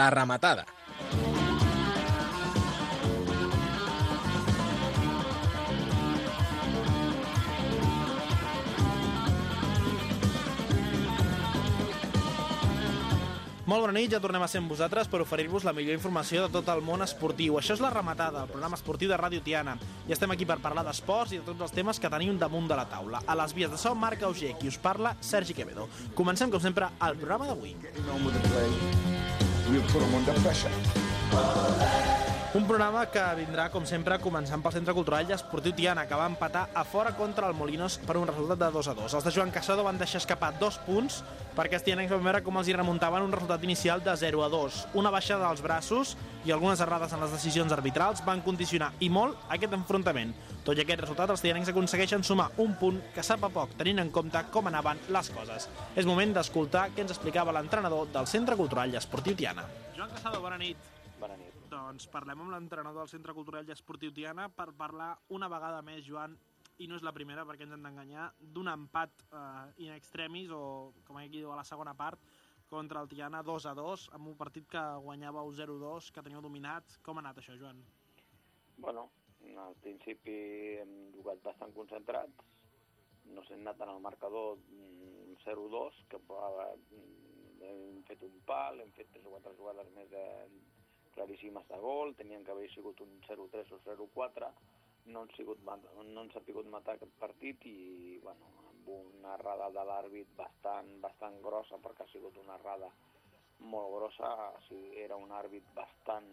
La rematada. Molt bona nit, ja tornem a ser amb vosaltres per oferir-vos la millor informació de tot el món esportiu. Això és La Rematada, el programa esportiu de Ràdio Tiana. I estem aquí per parlar d'esports i de tots els temes que tenim damunt de la taula. A les vies de so, Marc Auger, qui us parla, Sergi Quevedo. Comencem, com sempre, el programa d'avui. We'll put them under pressure. Un programa que vindrà, com sempre, començant pel Centre Cultural i Esportiu Tiana, que va empatar a fora contra el Molinos per un resultat de 2 a 2. Els de Joan Casado van deixar escapar dos punts perquè els tianencs van veure com els hi remuntaven un resultat inicial de 0 a 2. Una baixada dels braços i algunes errades en les decisions arbitrals van condicionar i molt aquest enfrontament. Tot i aquest resultat, els tianencs aconsegueixen sumar un punt que sap a poc, tenint en compte com anaven les coses. És moment d'escoltar què ens explicava l'entrenador del Centre Cultural i Esportiu Tiana. Joan Casado, bona nit. Doncs parlem amb l'entrenador del Centre Cultural i Esportiu Tiana per parlar una vegada més, Joan, i no és la primera perquè ens hem d'enganyar, d'un empat eh, in extremis o, com aquí diu a la segona part, contra el Tiana 2 a 2, amb un partit que guanyàveu 0-2, que teníeu dominat. Com ha anat això, Joan? Bueno, al principi hem jugat bastant concentrats, no s'hem anat en el marcador mm, 0-2, que mm, hem fet un pal, hem fet tres o quatre jugades més de, claríssimes de gol, tenien que haver sigut un 0-3 o 0-4, no han, sigut, no han sabut matar aquest partit i, bueno, amb una errada de l'àrbit bastant, bastant grossa, perquè ha sigut una errada molt grossa, o sigui, era un àrbit bastant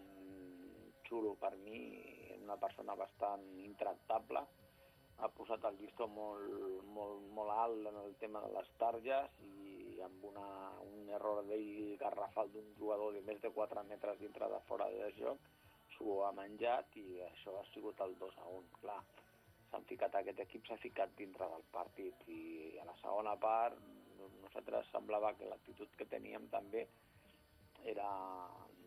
xulo per mi, una persona bastant intractable, ha posat el llistó molt, molt, molt alt en el tema de les targes i amb una, un error d'ell garrafal d'un jugador de més de 4 metres dintre de fora de joc s'ho ha menjat i això ha sigut el 2 a 1. Clar, s'han ficat, aquest equip s'ha ficat dintre del partit i a la segona part nosaltres semblava que l'actitud que teníem també era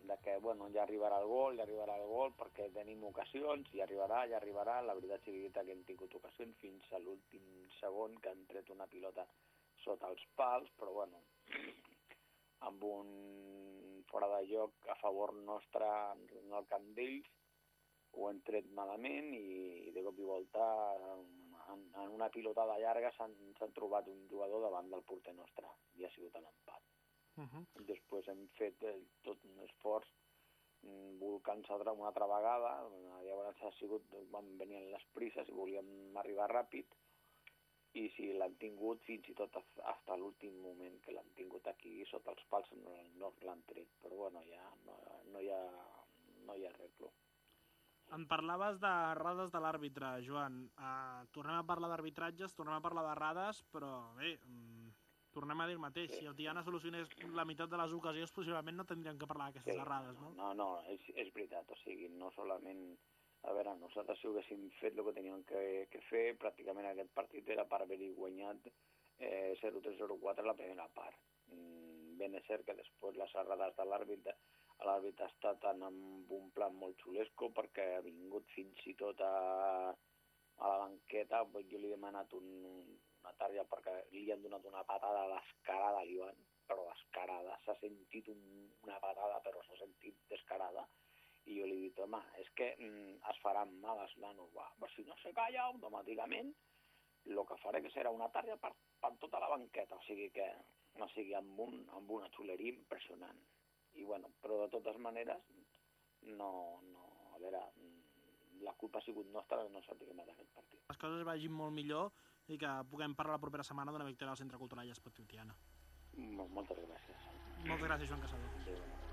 de que bueno, ja arribarà el gol, ja arribarà el gol perquè tenim ocasions, ja arribarà, ja arribarà. La veritat sigui que hem tingut ocasions fins a l'últim segon que han tret una pilota sota els pals, però bueno, amb un fora de joc a favor nostre en el camp d'ells, ho hem tret malament i de cop i volta en, en una pilotada llarga s'han trobat un jugador davant del porter nostre i ha sigut l'empat. Uh -huh. Després hem fet eh, tot un esforç mm, volcant se una altra vegada, llavors ha sigut, van venir les prises i volíem arribar ràpid, i si l'han tingut fins i tot fins a l'últim moment que l'han tingut aquí sota els pals no, no l'han tret, però bueno, ja no, no, hi ha, no hi ha arreglo. En parlaves d'errades de l'àrbitre, Joan. Uh, tornem a parlar d'arbitratges, tornem a parlar d'errades, però bé, um, tornem a dir el mateix. Sí. Si el Tiana solucionés la meitat de les ocasions, possiblement no tindríem que parlar d'aquestes sí. errades, no? No, no, és, és veritat. O sigui, no solament... A veure, nosaltres si haguéssim fet el que teníem que, que fer, pràcticament aquest partit era per haver-hi guanyat eh, 0-3-0-4 la primera part. Mm, ben és cert que després les errades de l'àrbit l'àrbit ha estat en un plan molt xulesco perquè ha vingut fins i tot a, a la banqueta, jo li he demanat un, una tarja perquè li han donat una patada descarada a l'Ivan, però descarada, s'ha sentit un, una patada però s'ha sentit descarada i jo li he dit, home, és que mm, es faran mal els nanos, va, però si no se calla automàticament, el que faré que serà una tarja per, per tota la banqueta, o sigui que, o sigui, amb, un, amb una xuleria impressionant i bueno, però de totes maneres no, no, a veure, la culpa ha sigut nostra de no sortir d'aquest partit. Les coses vagin molt millor i que puguem parlar la propera setmana d'una victòria al Centre Cultural i Esportiu Tiana. Moltes gràcies. Moltes gràcies, Joan Casado. Adéu. Adéu.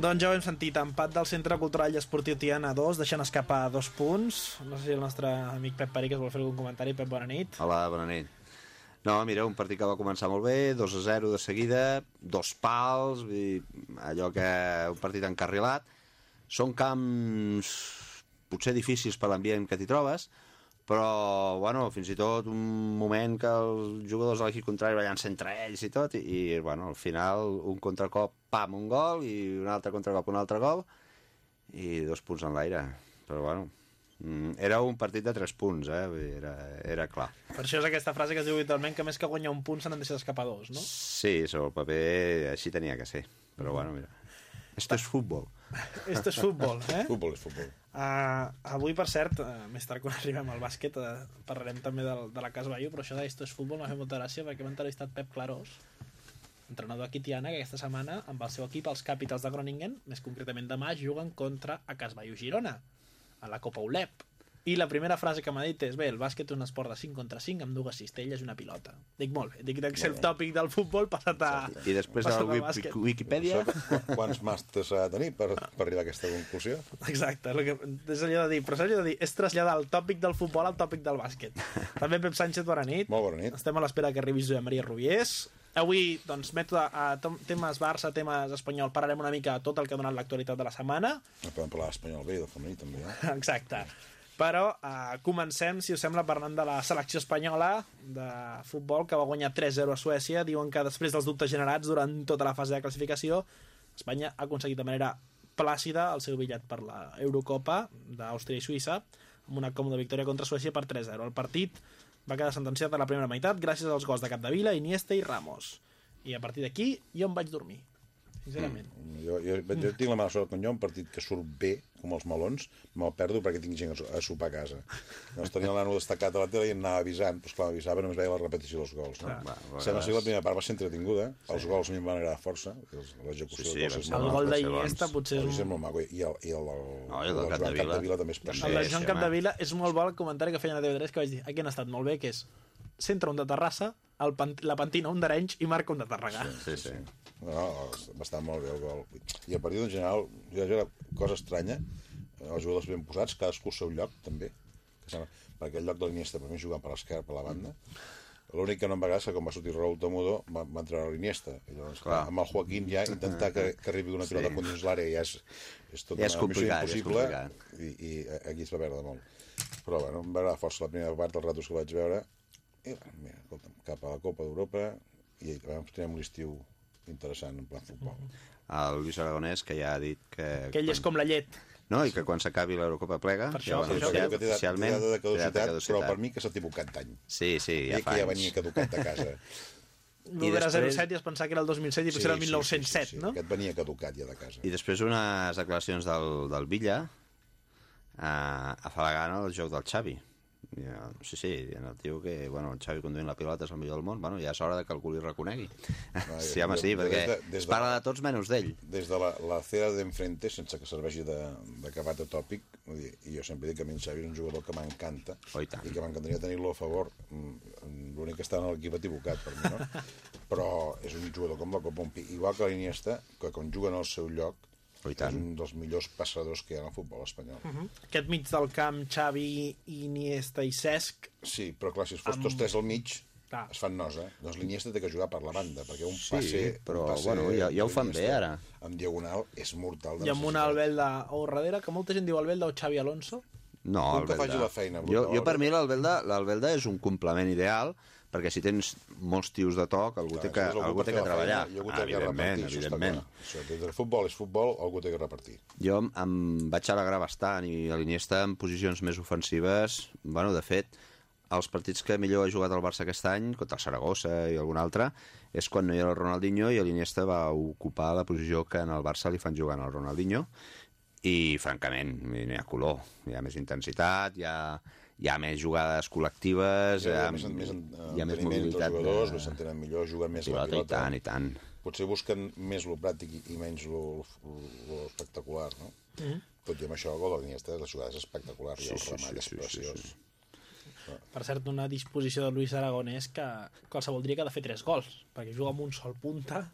Doncs ja ho hem sentit, empat del Centre Cultural i Esportiu Tiana 2, deixant escapar dos punts. No sé si el nostre amic Pep Peric es vol fer algun comentari. Pep, bona nit. Hola, bona nit. No, mira, un partit que va començar molt bé, 2 a 0 de seguida, dos pals, dir, allò que un partit encarrilat. Són camps potser difícils per l'ambient que t'hi trobes, però, bueno, fins i tot un moment que els jugadors de l'equip contrari ballant-se entre ells i tot, i, i, bueno, al final un contracop, pam, un gol, i un altre contracop, un altre gol, i dos punts en l'aire. Però, bueno, era un partit de tres punts, eh? Era, era clar. Per això és aquesta frase que es diu habitualment que més que guanyar un punt se n'han deixat escapar dos, no? Sí, sobre el paper així tenia que ser. Però bueno, mira. Esto es futbol. Esto és futbol, eh? Futbol és futbol. Uh, avui, per cert, uh, més tard quan arribem al bàsquet, uh, parlarem també de, de la Casa Bayo, però això d'Esto és futbol m'ha fet molta gràcia perquè m'ha entrevistat Pep Clarós, entrenador aquí Tiana, que aquesta setmana amb el seu equip, els Capitals de Groningen, més concretament demà, juguen contra a Cas Bayo Girona, a la Copa ULEP. I la primera frase que m'ha dit és, bé, el bàsquet és un esport de 5 contra 5 amb dues cistelles i una pilota. Dic, molt bé, dic que és el tòpic del futbol passat a... I després Wiki- bàsquet. Wikipedia... Qu- Quants màsters s'ha de tenir per, per arribar a aquesta conclusió? Exacte, el que, és allò de dir, però és allò de dir, és traslladar el tòpic del futbol al tòpic del bàsquet. També Pep Sánchez, bona nit. Molt bona nit. Estem a l'espera que arribi Josep Maria Rubiés. Avui, doncs, mètode a temes Barça, temes espanyol, parlarem una mica de tot el que ha donat l'actualitat de la setmana. No podem parlar d'espanyol bé i del femení també, eh? Exacte. Però uh, comencem, si us sembla, parlant de la selecció espanyola de futbol, que va guanyar 3-0 a Suècia. Diuen que després dels dubtes generats durant tota la fase de classificació, Espanya ha aconseguit de manera plàcida el seu bitllet per la Eurocopa d'Àustria i Suïssa, amb una còmoda victòria contra Suècia per 3-0. El partit va quedar sentenciat a la primera meitat gràcies als gols de Capdevila, Iniesta i Ramos. I a partir d'aquí jo em vaig dormir, sincerament. Jo, jo, jo tinc la mala sort quan hi ha un partit que surt bé, com els melons, me'l perdo perquè tinc gent a so- a sopar a casa. Llavors tenia el nano destacat a la tele i em anava avisant, però esclar, m'avisava només veia la repetició dels gols. No? va, va, Sembla que la primera part va ser entretinguda, els gols a mi em van agradar força, els- l'execució Sí, sí, dels gols El gol d'Iniesta potser és un... Maco. I el, i el, del, No, i el del Joan Capdevila. També és També. El de preciós. Joan Sí. Capdevila és molt bo el comentari que feien a TV3 que vaig dir, aquí han estat molt bé, que és centra un de Terrassa, el pan la pentina un d'Arenys i marca un de Tàrrega. Sí, sí. No, va estar molt bé el gol. I el partit en general, ja era cosa estranya, eh, els jugadors ben posats, cadascú al seu lloc, també, que sembla, perquè el lloc de l'Iniesta per mi jugant per l'esquerra, per la banda, l'únic que no em va agradar és que quan va sortir Raúl Tomudo va, va entrar a l'Iniesta. I llavors, Clar. amb el Joaquín ja intentar que, que arribi una pilota Sí. sí. contra l'àrea ja és, és tota Ja és una complicat, ja és missió impossible complicat. i, i aquí es va perdre molt. Però bueno, em va agradar força la primera part dels ratos que vaig veure i mira, escolta'm, cap a la Copa d'Europa i vam tenir un estiu interessant en plan futbol. El Lluís Aragonès, que ja ha dit que... Que ell és com la llet. No, i que quan s'acabi l'Eurocopa plega... Per ja això, ho ha per això. Sí, anunciat que té, té oficialment, de té data caducitat, però per mi que s'ha equivocat d'any. Sí, sí, ja Ja fa que ja anys. venia caducat de casa. I era després- 07 i es pensava que era el 2007 i potser era el 1907, no? Aquest venia caducat ja de casa. I després unes declaracions del, del Villa a, a Falagant el joc del Xavi. Ja, sí, sí, el tio que bueno, el Xavi conduint la pilota és el millor del món, bueno, ja és hora de que algú li reconegui. sí, home, sí, jo- perquè des de- des es de- parla de tots menys d'ell. Des de la, la cera d'enfrente, sense que serveixi de, de atòpic, vull dir, i jo sempre dic que a mi en Xavi és un jugador que m'encanta Oh, i tant. i que m'encantaria tenir-lo a favor. Mm, L'únic que està en l'equip equivocat per mi, no? Però és un jugador com la Copa un. Igual que l'Iniesta, que quan juga en el seu lloc, Oh, i és tant. un dels millors passadors que hi ha en el futbol espanyol. Aquest mig del camp, Xavi, Iniesta i Cesc, Sí, però clar, si es fos tots tres al mig, Clar. es fan nosa. Doncs l'Iniesta té que jugar per la banda, perquè un Sí, passe... però, un passe bueno, ja- ja ho fan bé, ara. En diagonal és mortal. de i amb una necessitat. Albelda o darrere, que molta gent diu Albelda o Xavi Alonso. No, Un que Albelda. faci la feina, Jo, brutal. jo per mi l'Albelda l'Albelda és un complement ideal perquè si tens molts tios de toc, algú té que, Aleshores, algú té que treballar. feina i algú té que evidentment, repartir, està evidentment. clar. Això, des del futbol és futbol, algú té que repartir. Jo em- vaig alegrar bastant i l'Iniesta en posicions més ofensives, bueno, de fet, els partits que millor ha jugat el Barça aquest any, contra el Saragossa i algun altre, és quan no hi era el Ronaldinho i l'Iniesta va ocupar la posició que en el Barça li fan jugar al Ronaldinho i, francament, n'hi ha color, hi ha més intensitat, hi ha, hi ha més jugades col·lectives, Hi ha, hi més, més, hi ha més mobilitat els jugadors, de més s'entenen millor, juguen més pilota, la pilota. i tant, i tant. Potser busquen més lo pràctic i- i menys lo, lo, lo espectacular, no? Mm -hmm. Tot i amb això, gol de l'Iniesta, la jugada és espectacular i Sí, el sí, remat sí, és sí, preciós. sí, sí. Per cert, una disposició de Luis Aragonès que qualsevol diria que ha de fer tres gols, perquè juga amb un sol punta,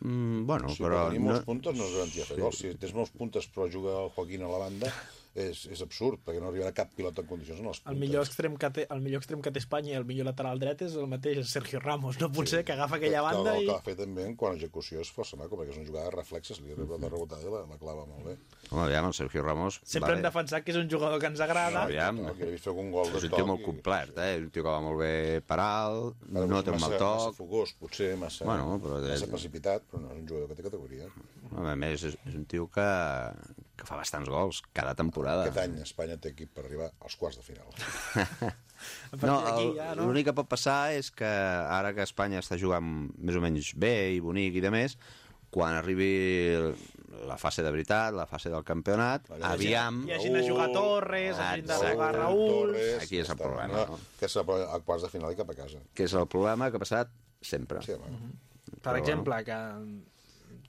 Mm, bueno, Sí, però... però tenir No... molts puntos no és garantia fer gols. Si tens molts puntos però juga el Joaquín a la banda, és, és absurd, perquè no arribarà cap pilot en condicions en els puntes. El millor, extrem que té, el millor extrem que té Espanya i el millor lateral dret és el mateix, és Sergio Ramos. No pot ser que agafa aquella Que- banda que, i... Que va fer també en quant a execució és força maco, perquè és una jugada de reflexes, li arriba de rebotada i la, la clava molt bé. Home, aviam, el Sergio Ramos... Sempre hem defensat que és un jugador que ens agrada. Aviam, No, que he vist fer un gol de és un tio molt i- complet, eh? Un tio que va molt bé per alt, no té un massa, mal Massa toc... fogós, potser, massa, Bueno, però massa precipitat, però no, és un jugador que té categoria. A més, és, és un tio que, que fa bastants gols cada temporada. Aquest any Espanya té equip per arribar als quarts de final. No, el- ja, no? l'únic que pot passar és que ara que Espanya està jugant més o menys bé i bonic i de més, quan arribi la fase de veritat, la fase del campionat, Allà aviam... Hi hagin de jugar Torres, hagin de jugar Raúl... Aquí és el problema, no? Que és a a quarts de final i cap a casa. que és el problema que ha passat sempre. Sí, home. Per Però exemple, que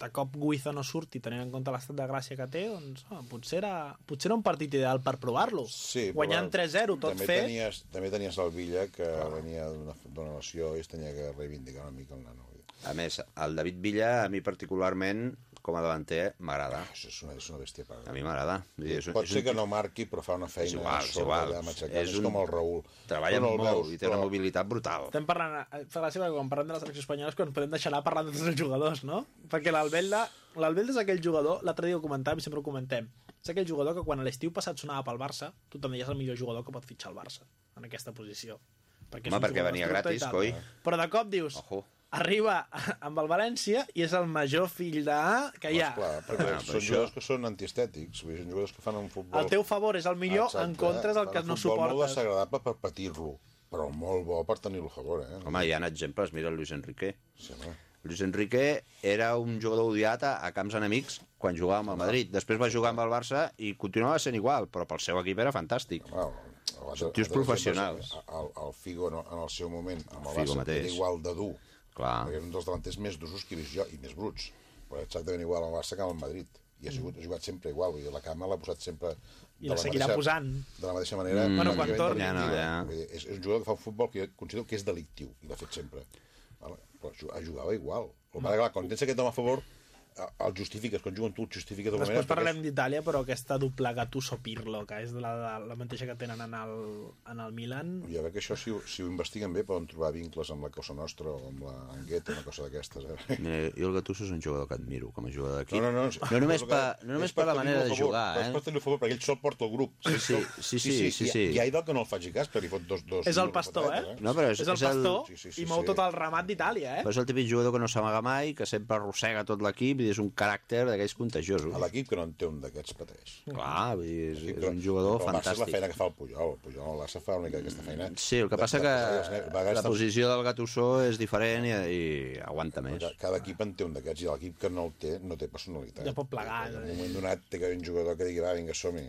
de cop Guiza no surti tenint en compte l'estat de gràcia que té, doncs home, potser, era, potser era un partit ideal per provar-lo. Sí, Guanyant 3-0, tot també fet. Tenies, també tenies el Villa, que venia d'una lesió i es tenia que reivindicar una mica el nano. A més, el David Villa, a mi particularment, com a davanter, m'agrada. És una, és una bèstia paga. A mi m'agrada. És Pot és ser un que no marqui, però fa una feina És igual, és igual. allà matxacant. És És, un- com el Raül. Treballa no el molt veus, i té una però- mobilitat brutal. Estem parlant, eh, fa la seva, quan parlem de la selecció espanyola és quan podem deixar anar parlant de tots els jugadors, no? Perquè l'Albelda, l'Albelda és aquell jugador, l'altre dia ho comentàvem i sempre ho comentem, és aquell jugador que quan a l'estiu passat sonava pel Barça, tu també és el millor jugador que pot fitxar el Barça, en aquesta posició. Perquè és Home, perquè venia gratis, coi. Però de cop dius, Ojo. Arriba amb el València i és el major fill de que hi ha. Esclar, perquè Ah, són això- jugadors que són antiestètics, vull dir, són jugadors que fan un futbol... El teu favor és el millor, Exacte, en contra és el fan que un no futbol molt suportes. desagradable per patir-lo, però molt bo per tenir-lo a favor, eh? Home, hi ha exemples. Mira el Luis Enrique. Sí, home. Luis Enrique era un jugador odiat a, a camps enemics quan jugava amb el Madrid. Després va jugar amb el Barça i continuava sent igual, però pel seu equip era fantàstic. Home, tios professionals. El, el Figo no, en el seu moment amb el Figo Barça mateix. era igual de dur, Clar. perquè és un dels davanters més d'usos que he vist jo, i més bruts, però exactament igual al Barça que al Madrid. I ha, sigut, ha jugat sempre igual, vull dir, la cama l'ha posat sempre... I de la la seguirà mateixa- posant. De la mateixa manera... Mm. Bueno, quan torni. Ja no, ja. És, és un jugador que fa un futbol que jo considero que és delictiu, i l'ha fet sempre. Vale? Però ju- jugava igual. El que passa que, clar, quan tens aquest home a favor, el justifiques, quan juguen tu el justifiques d'alguna Després manera. perquè parlem d'Itàlia, però aquesta doble Gattuso-Pirlo, que és la, la, la mateixa que tenen en el, en el Milan, Jo crec que això, si, ho- si ho investiguen bé, poden trobar vincles amb la Cosa Nostra o amb la Angueta, una cosa d'aquestes. Eh? Mira, jo el Gattuso és un jugador que admiro com a jugador d'equip. No, no, no. no només, és el que- per, no només és per la manera a de favor, jugar, per eh? a favor, perquè ell sol porta el grup. Sí, sí, sí, sí, sí, sí. Hi ha Idol que no el faci cas, però li fot dos... dos és el no pastor, eh? res, No, però és, és el és el, pastor Sí, sí, sí, i mou sí. tot el ramat d'Itàlia, eh? però és el típic jugador que no s'amaga mai, que sempre arrossega tot l'equip i és un caràcter d'aquells contagiosos. A l'equip que no en té un d'aquests pateix. Clar, vull dir, és, és un jugador però el Barça és la fantàstic. feina que fa el Pujol. El Pujol al Barça fa una mica aquesta feina. Sí, el que de- passa de que vegades la posició del Gattuso és diferent i, i aguanta més. Ca- Cada equip en té un d'aquests i l'equip que no el té no té personalitat. Ja pot plegar, En eh? un moment donat té que haver un jugador que digui, va, vinga, som-hi.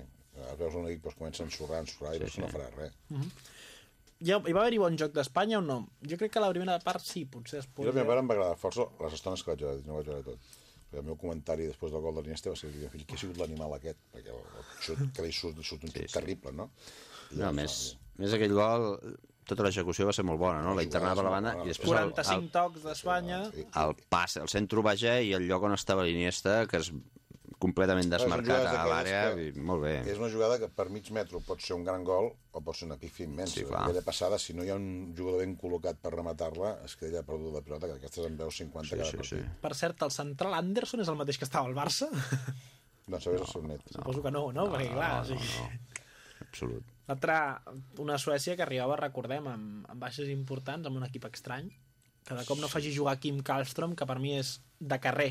A veus un equip que es comença a ensorrar, ensorrar i sí, no farà res. Ja, hi va haver-hi bon joc d'Espanya o no? Jo crec que la primera part sí, potser Jo després... la meva part em va agradar força les estones que vaig veure, no vaig veure tot. El meu comentari després del gol de l'Iniesta va ser dir, fill, qui ha sigut l'animal aquest? Perquè el, el xut que li surt, surt un xut terrible, no? I No, llavors, més, va, més aquell gol, tota l'execució va ser molt bona, no? La internava per la banda i després el, 45 el, tocs d'Espanya... i- el pas, el centre baixa i el lloc on estava l'Iniesta, que és completament desmarcat a l'àrea, molt bé. És una jugada que per mig metro pot ser un gran gol o pot ser una pífia immensa. Sí, clar. Aquella passada, si no hi ha un jugador ben col·locat per rematar-la, es queda perdut la pilota, que aquestes en veus 50 Sí, cada sí, partit. sí. Per cert, el central Anderson és el mateix que estava al Barça? No, sabés el seu net. Suposo que no, no? Perquè, clar, no, sí. no, no. Absolut. L'altra, una Suècia que arribava, recordem, amb, amb baixes importants, amb un equip estrany, que de cop no faci jugar Kim Kallström, que per mi és de carrer.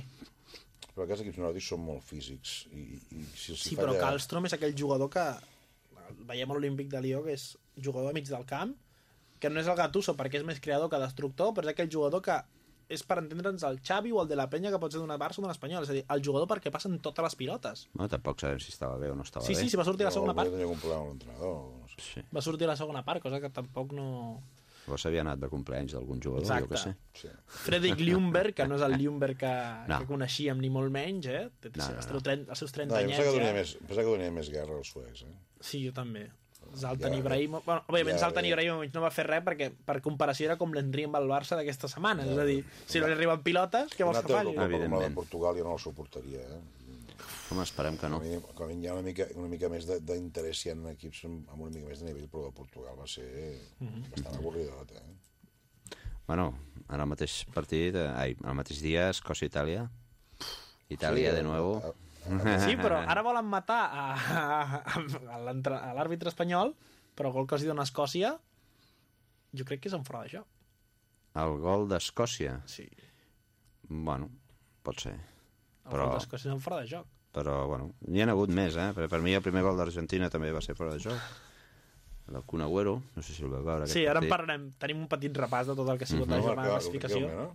Però aquests equips nòrdics són molt físics. I, i si els Sí, però falla- Kallström és aquell jugador que el veiem a l'Olímpic de Lió, que és jugador a mig del camp, que no és el Gattuso perquè és més creador que destructor, però és aquell jugador que és per entendre'ns el Xavi o el de la Penya que pot ser d'una Barça o d'un Espanyol, és a dir, el jugador perquè passen totes les pilotes. No, tampoc sabem si estava bé o no estava Sí, bé. sí, sí, va sortir a la segona part. tenia algun problema amb l'entrenador. No sé. Sí. Va sortir a la segona part, cosa que tampoc no... Llavors s'havia anat de compleanys d'algun jugador, Exacte. jo què sé. Sí. Fredrik Ljungberg, que no és el Ljungberg que, No. que coneixíem ni molt menys, eh? Té No, no, els, no. 30, els seus 30 No, jo pensava que, anyets donia ja. més, pensava que donia més guerra als suecs. Eh? Sí, jo també. Zlatan Ja, Ibrahimovic... Bueno, òbviament, ja Zlatan ve. Ibrahimovic no va fer res perquè, per comparació, era com l'Henry amb el Barça d'aquesta setmana. És a dir, si no li arriben pilotes, què vols que falli? Eurocopa com la de Evidentment. Portugal jo no la suportaria, eh? Home, esperem que no. Com a mínim, com a mínim hi ha una mica, una mica més de- d'interès si hi ha equips amb una mica més de nivell, però de Portugal va ser Mhm. bastant avorridot, eh? Bueno, en el mateix partit, eh, ai, en el mateix dia, Escòcia-Itàlia. Itàlia, Sí, de nuevo. a- Sí, però ara volen matar a, a, a l'àrbitre espanyol, però el gol que els dona Escòcia, jo crec que és en fora de joc. El gol d'Escòcia. Sí, Bueno, pot ser. el Però- gol d'Escòcia és en fora de joc. Però, bueno, n'hi ha hagut més, eh? Per, per mi el primer gol d'Argentina també va ser fora de joc. El Kun Agüero, no sé si el veu veure. Sí, ara en parlarem. Tenim un petit repàs de tot el que ha sigut la No jornada de classificació. No?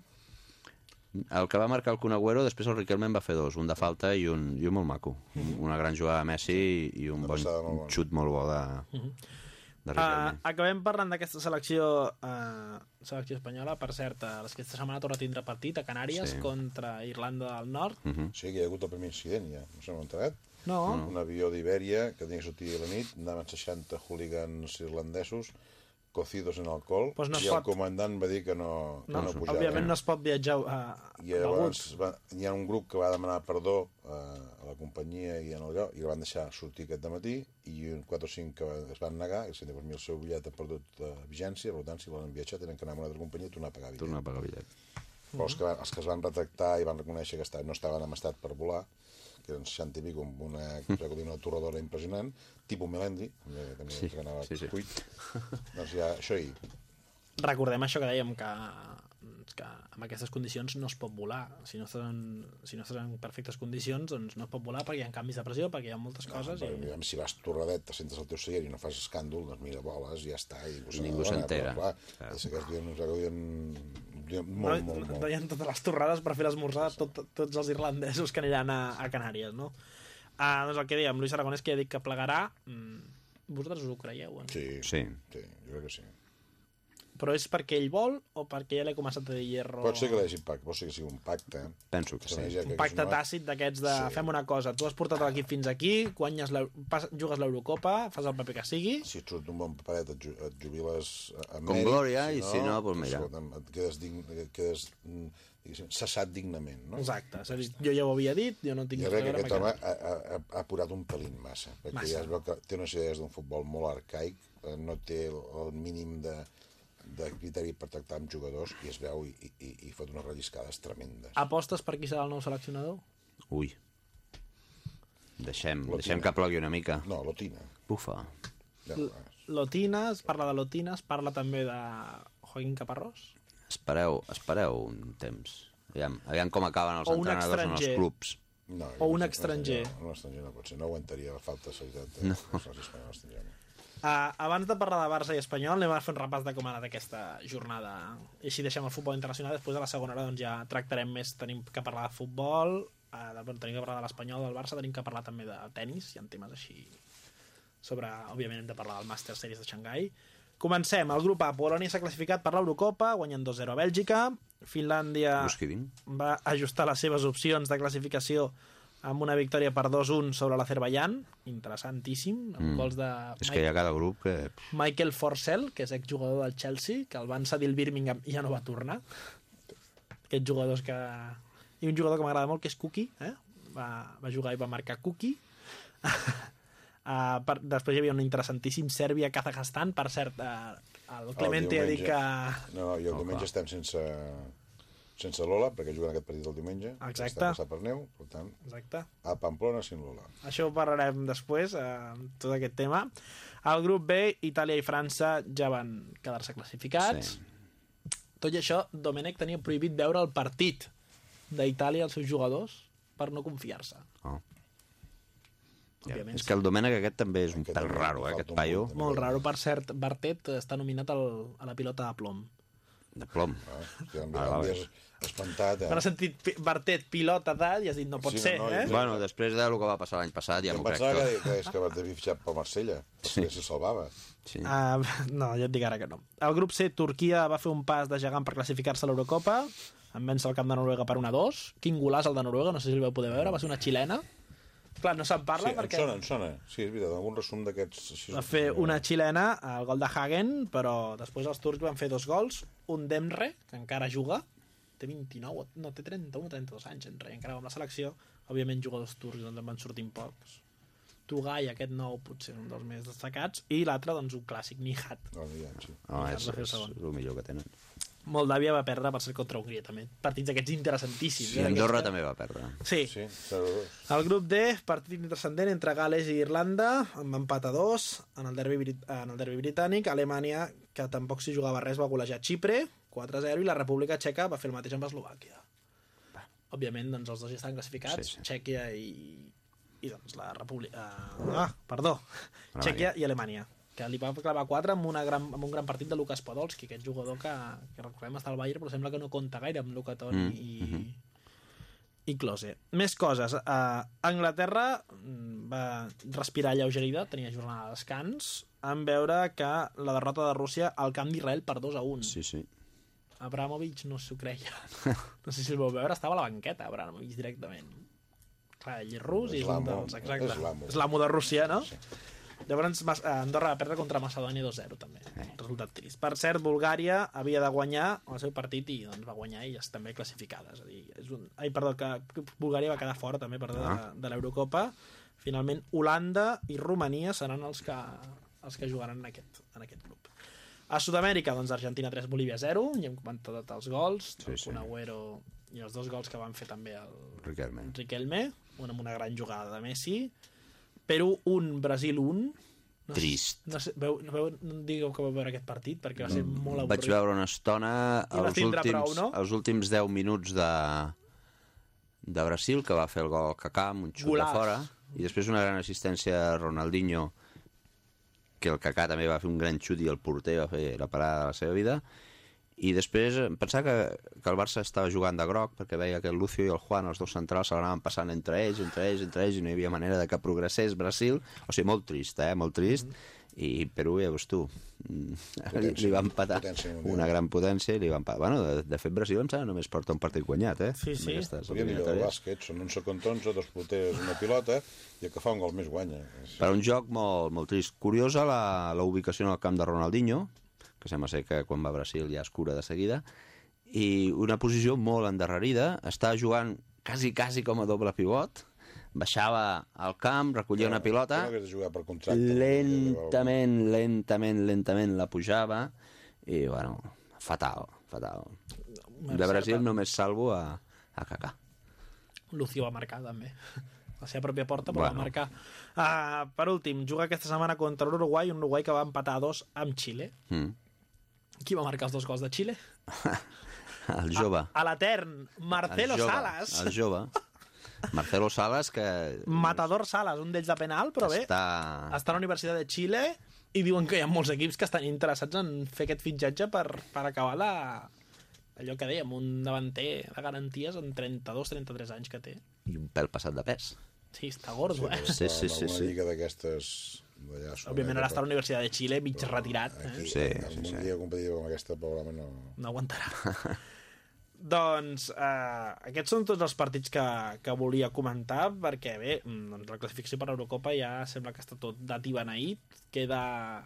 El que va marcar el Kun Agüero, després el Riquelme en va fer dos, un de falta i un, i un molt maco. Una gran jugada a Messi i un Una bon bona. xut molt bo de, de Uh, Riquelme. acabem parlant d'aquesta selecció uh, selecció espanyola. Per cert, uh, aquesta setmana torna a tindre partit a Canàries Sí. contra Irlanda del Nord. Mhm. Sí, que hi ha hagut el primer incident, ja. No se m'ha enterat. No, Un avió d'Ibèria que tenia que sortir a la nit, anaven 60 hooligans irlandesos cocidos en alcohol, Pues no i el pot. comandant va dir que no, no, que no pujava. òbviament no es pot viatjar uh, I llavors va, hi ha un grup que va demanar perdó eh, a la companyia i en el lloc, i el van deixar sortir aquest matí i un 4 o 5 que va- es van negar i s'han el seu bitllet ha perdut eh, vigència, per tant, si volen viatjar tenen que anar a una altra companyia i tornar a pagar bitllet. Torna a pagar bitllet. Però els que, van, els que es van retractar i van reconèixer que estaven, no estaven en estat per volar, que eren 60 i pico, amb una, una torradora impressionant, tipus Melendri, també, també Sí, que anava sí, sí. cuit. doncs ja, això hi. recordem això que dèiem que, que amb aquestes condicions no es pot volar si no estàs en, si no estàs en perfectes condicions doncs no es pot volar perquè hi ha canvis de pressió perquè hi ha moltes coses Però, i... i... Si vas torradet, te sentes al teu seient i no fas escàndol, doncs mira, voles i ja està. I, I ningú s'entera. Clar, és que es diuen, diuen, diuen molt, molt, molt. Deien totes les torrades per fer l'esmorzar tot, tots els irlandesos que aniran a, a Canàries no? Ah, doncs el que dèiem, Luis Aragonès que ja ha dit que plegarà mm, vosaltres us ho creieu? Eh? Sí, Sí. sí, jo crec que sí. Però és perquè ell vol o perquè ja l'he començat a dir hierro Pot ser que l'hagi pacte, pot ser que sigui un pacte. Penso que sí. un pacte tàcit d'aquests de Sí. fem una cosa, tu has portat l'equip fins aquí guanyes l'Eu- pas- jugues l'Eurocopa fas el paper que sigui Si et surt un bon paperet et, ju et jubiles a- a Com mèrit, glòria, i si no, doncs mira. et quedes, dign, et quedes mm, cessat dignament, no? exacte, és a dir, jo ja ho havia dit jo no tinc Jo crec que aquest home ha, ha, ha, apurat un pelín massa, perquè Massa. ja es veu que té unes idees d'un futbol molt arcaic, eh, no té el, el mínim de, de criteri per tractar amb jugadors i es veu i, i, i fot unes relliscades tremendes. apostes per qui serà el nou seleccionador? Ui. Deixem, Lotina. deixem que plogui una mica. No, l'Otina. Bufa. Ja, Lotina, es parla de Lotina, es parla també de Joaquín Caparrós Espereu, espereu un temps. Aviam, aviam com acaben els O entrenadors en els clubs. no, O un estranger. No, un estranger no pot ser. No aguantaria la falta de solidaritat no. els espanyols. tindríem. Uh, abans de parlar de Barça i Espanyol, anem a fer un repàs de com ha anat aquesta jornada. I així deixem el futbol internacional. Després de la segona hora doncs, ja tractarem més. Tenim que parlar de futbol, uh, de, bueno, tenim que parlar de l'Espanyol, del Barça, tenim que parlar també de tennis. Hi ha temes així sobre... Òbviament hem de parlar del Master Series de Xangai. Comencem. El grup A. Polònia s'ha classificat per l'Eurocopa, guanyant 2-0 a Bèlgica. Finlàndia Busquidin. va ajustar les seves opcions de classificació amb una victòria per 2-1 sobre l'Azerbaiyán. Interessantíssim, amb Mm. gols de És que hi ha cada grup que... Michael Forsell, que és exjugador del Chelsea, que el van cedir el Birmingham i ja no va tornar. Aquests jugadors que... I un jugador que m'agrada molt, que és Cookie, eh? va, va jugar i va marcar Cookie. uh, per, després hi havia un interessantíssim Sèrbia-Kazakhstan, per cert, uh, el Clemente ha dit que... No, no, i el Oh, diumenge clar. estem sense, sense Lola, perquè juguen aquest partit el diumenge. Exacte. Està passat per neu, per tant, Exacte. a Pamplona sin Lola. Això ho parlarem després, eh, tot aquest tema. Al grup B, Itàlia i França ja van quedar-se classificats. Sí. Tot i això, Domènech tenia prohibit veure el partit d'Itàlia als seus jugadors per no confiar-se. Oh. Ja. Òbviament. És que el Domènec aquest també és un Aquest pèl també raro, eh, aquest un paio. Molt raro, per cert, Bartet està nominat al, a la pilota de plom. De plom. Ah, em Ah, ah, espantat, eh? Has sentit Bartet pilota tal i has dit no pot Sí, ser, no, no, eh? jo- Bueno, després del que va passar l'any passat, ja m'ho crec pensava que, tot. que, és que havia fitxat pel Marsella, per Sí. si salvava. Sí. Uh, no, ja et dic ara que no. El grup C, Turquia va fer un pas de gegant per classificar-se a l'Eurocopa, en vèncer el camp de Noruega per 1 a 2. Quin golàs el de Noruega, no sé si el vau poder veure, va ser una xilena. Clar, no se'n parla sí, perquè... em sona, em sona. Sí, és veritat, algun resum d'aquests... Va fer una xilena, el gol de Hagen, però després els turcs van fer dos gols, un d'Emre, que encara juga, té 29, no, té 31 o 32 anys, Emre, encara va amb la selecció, òbviament jugadors turcs doncs en van sortint pocs. Tugai, aquest nou, potser un dels més destacats, i l'altre, doncs, un clàssic, Nihat. No, no, ja, sí. No, Ja és, és el millor que tenen. Moldàvia va perdre per ser contra Hongria, també. Partits d'aquests interessantíssims. I eh, Andorra d'aquests- també va perdre. Sí, Sí, 0-2. El grup D, partit intrascendent entre Gales i Irlanda, amb empat a dos, en el derbi, en el derbi britànic. Alemanya, que tampoc s'hi jugava res, va golejar Xipre, 4-0, i la República Txeca va fer el mateix amb Eslovàquia. Òbviament, doncs, els dos ja estan classificats, Sí, sí. Txèquia i, i doncs, la República... Ah, perdó, Txèquia i Alemanya que li va clavar 4 amb, una gran, amb un gran partit de Lukas Podolski, aquest jugador que, que recordem està al Bayern, però sembla que no compta gaire amb Luka Toni Mm, i, i Klose. Més coses. Uh, Anglaterra mm, va respirar lleugerida, tenia jornada de descans, en veure que la derrota de Rússia al camp d'Israel per 2 a 1. Sí, sí. Abramovich no s'ho creia. No sé si el vau veure, estava a la banqueta, Abramovich, directament. Clar, ell és rus i és un dels... Exacte. És l'amo. De Rússia, no? Llavors, eh, Andorra va perdre contra Macedònia 2-0, també. Resultat trist. Per cert, Bulgària havia de guanyar el seu partit i doncs, va guanyar i és també classificada. És a dir, és un... Ai, perdó, que Bulgària va quedar fora també perdó, de, de l'Eurocopa. Finalment, Holanda i Romania seran els que, els que jugaran en aquest, en aquest grup. A Sud-amèrica, doncs, Argentina 3, Bolívia 0, ja hem comentat els gols, Sí, el sí. Kun Agüero i els dos gols que van fer també el Riquelme. Riquelme, una amb una gran jugada de Messi, Perú 1, Brasil 1. No Trist. No, sé, veu, no, veu, no digueu que vau veure aquest partit, perquè va ser molt avorrit. Vaig veure una estona els últims, prou, no? els últims 10 minuts de, de Brasil, que va fer el gol Kaká amb un xut Golaç. de fora, i després una gran assistència a Ronaldinho, que el Kaká també va fer un gran xut i el porter va fer la parada de la seva vida, i després em pensava que, que el Barça estava jugant de groc perquè veia que el Lucio i el Juan, els dos centrals, se l'anaven passant entre ells, entre ells, entre ells, i no hi havia manera de que progressés Brasil. O sigui, molt trist, eh? Molt trist. Mm-hmm. I Perú, ja veus tu, mm, Potència- li va empatar potència una gran potència i li va empatar. Bueno, de, de fet, Brasil em sembla només porta un partit guanyat, eh? Sí, sí. Podríem dir el bàsquet, són 11 contra 11, dos porters, una pilota, i el que fa un gol més guanya. És- Per un joc molt, molt trist. Curiosa la, la ubicació en el camp de Ronaldinho, que sembla ser que quan va a Brasil ja es cura de seguida, i una posició molt endarrerida. Està jugant quasi, quasi com a doble pivot. Baixava al camp, recollia una pilota, per contracte. lentament, lentament, lentament la pujava, i, bueno, fatal, fatal. De Brasil només salvo a, a Kaká. Lucio va marcar, també. La seva pròpia porta, però Bueno. va marcar. Uh, per últim, juga aquesta setmana contra l'Uruguai, un Uruguai que va empatar a dos amb Xile. Mm. Qui va marcar els dos gols de Xile? El jove. A l'etern, Marcelo el jove, Salas. El jove. Marcelo Salas, que Matador Salas, un d'ells de penal, però bé, està... està a la Universitat de Xile i diuen que hi ha molts equips que estan interessats en fer aquest fitxatge per, per acabar la, allò que dèiem, un davanter de garanties en 32-33 anys que té. I un pèl passat de pes. Sí, està gordo, eh? Sí, sí, sí, Una sí. lliga d'aquestes... d'allà, Òbviament ara està a la Universitat de Xile, mig retirat, Aquí, eh? Sí, en sí, un sí. dia competitiu com aquesta, probablement no... no aguantarà. doncs eh, aquests són tots els partits que, que volia comentar perquè bé, mm, doncs la classificació per l'Eurocopa ja sembla que està tot dat i beneït queda,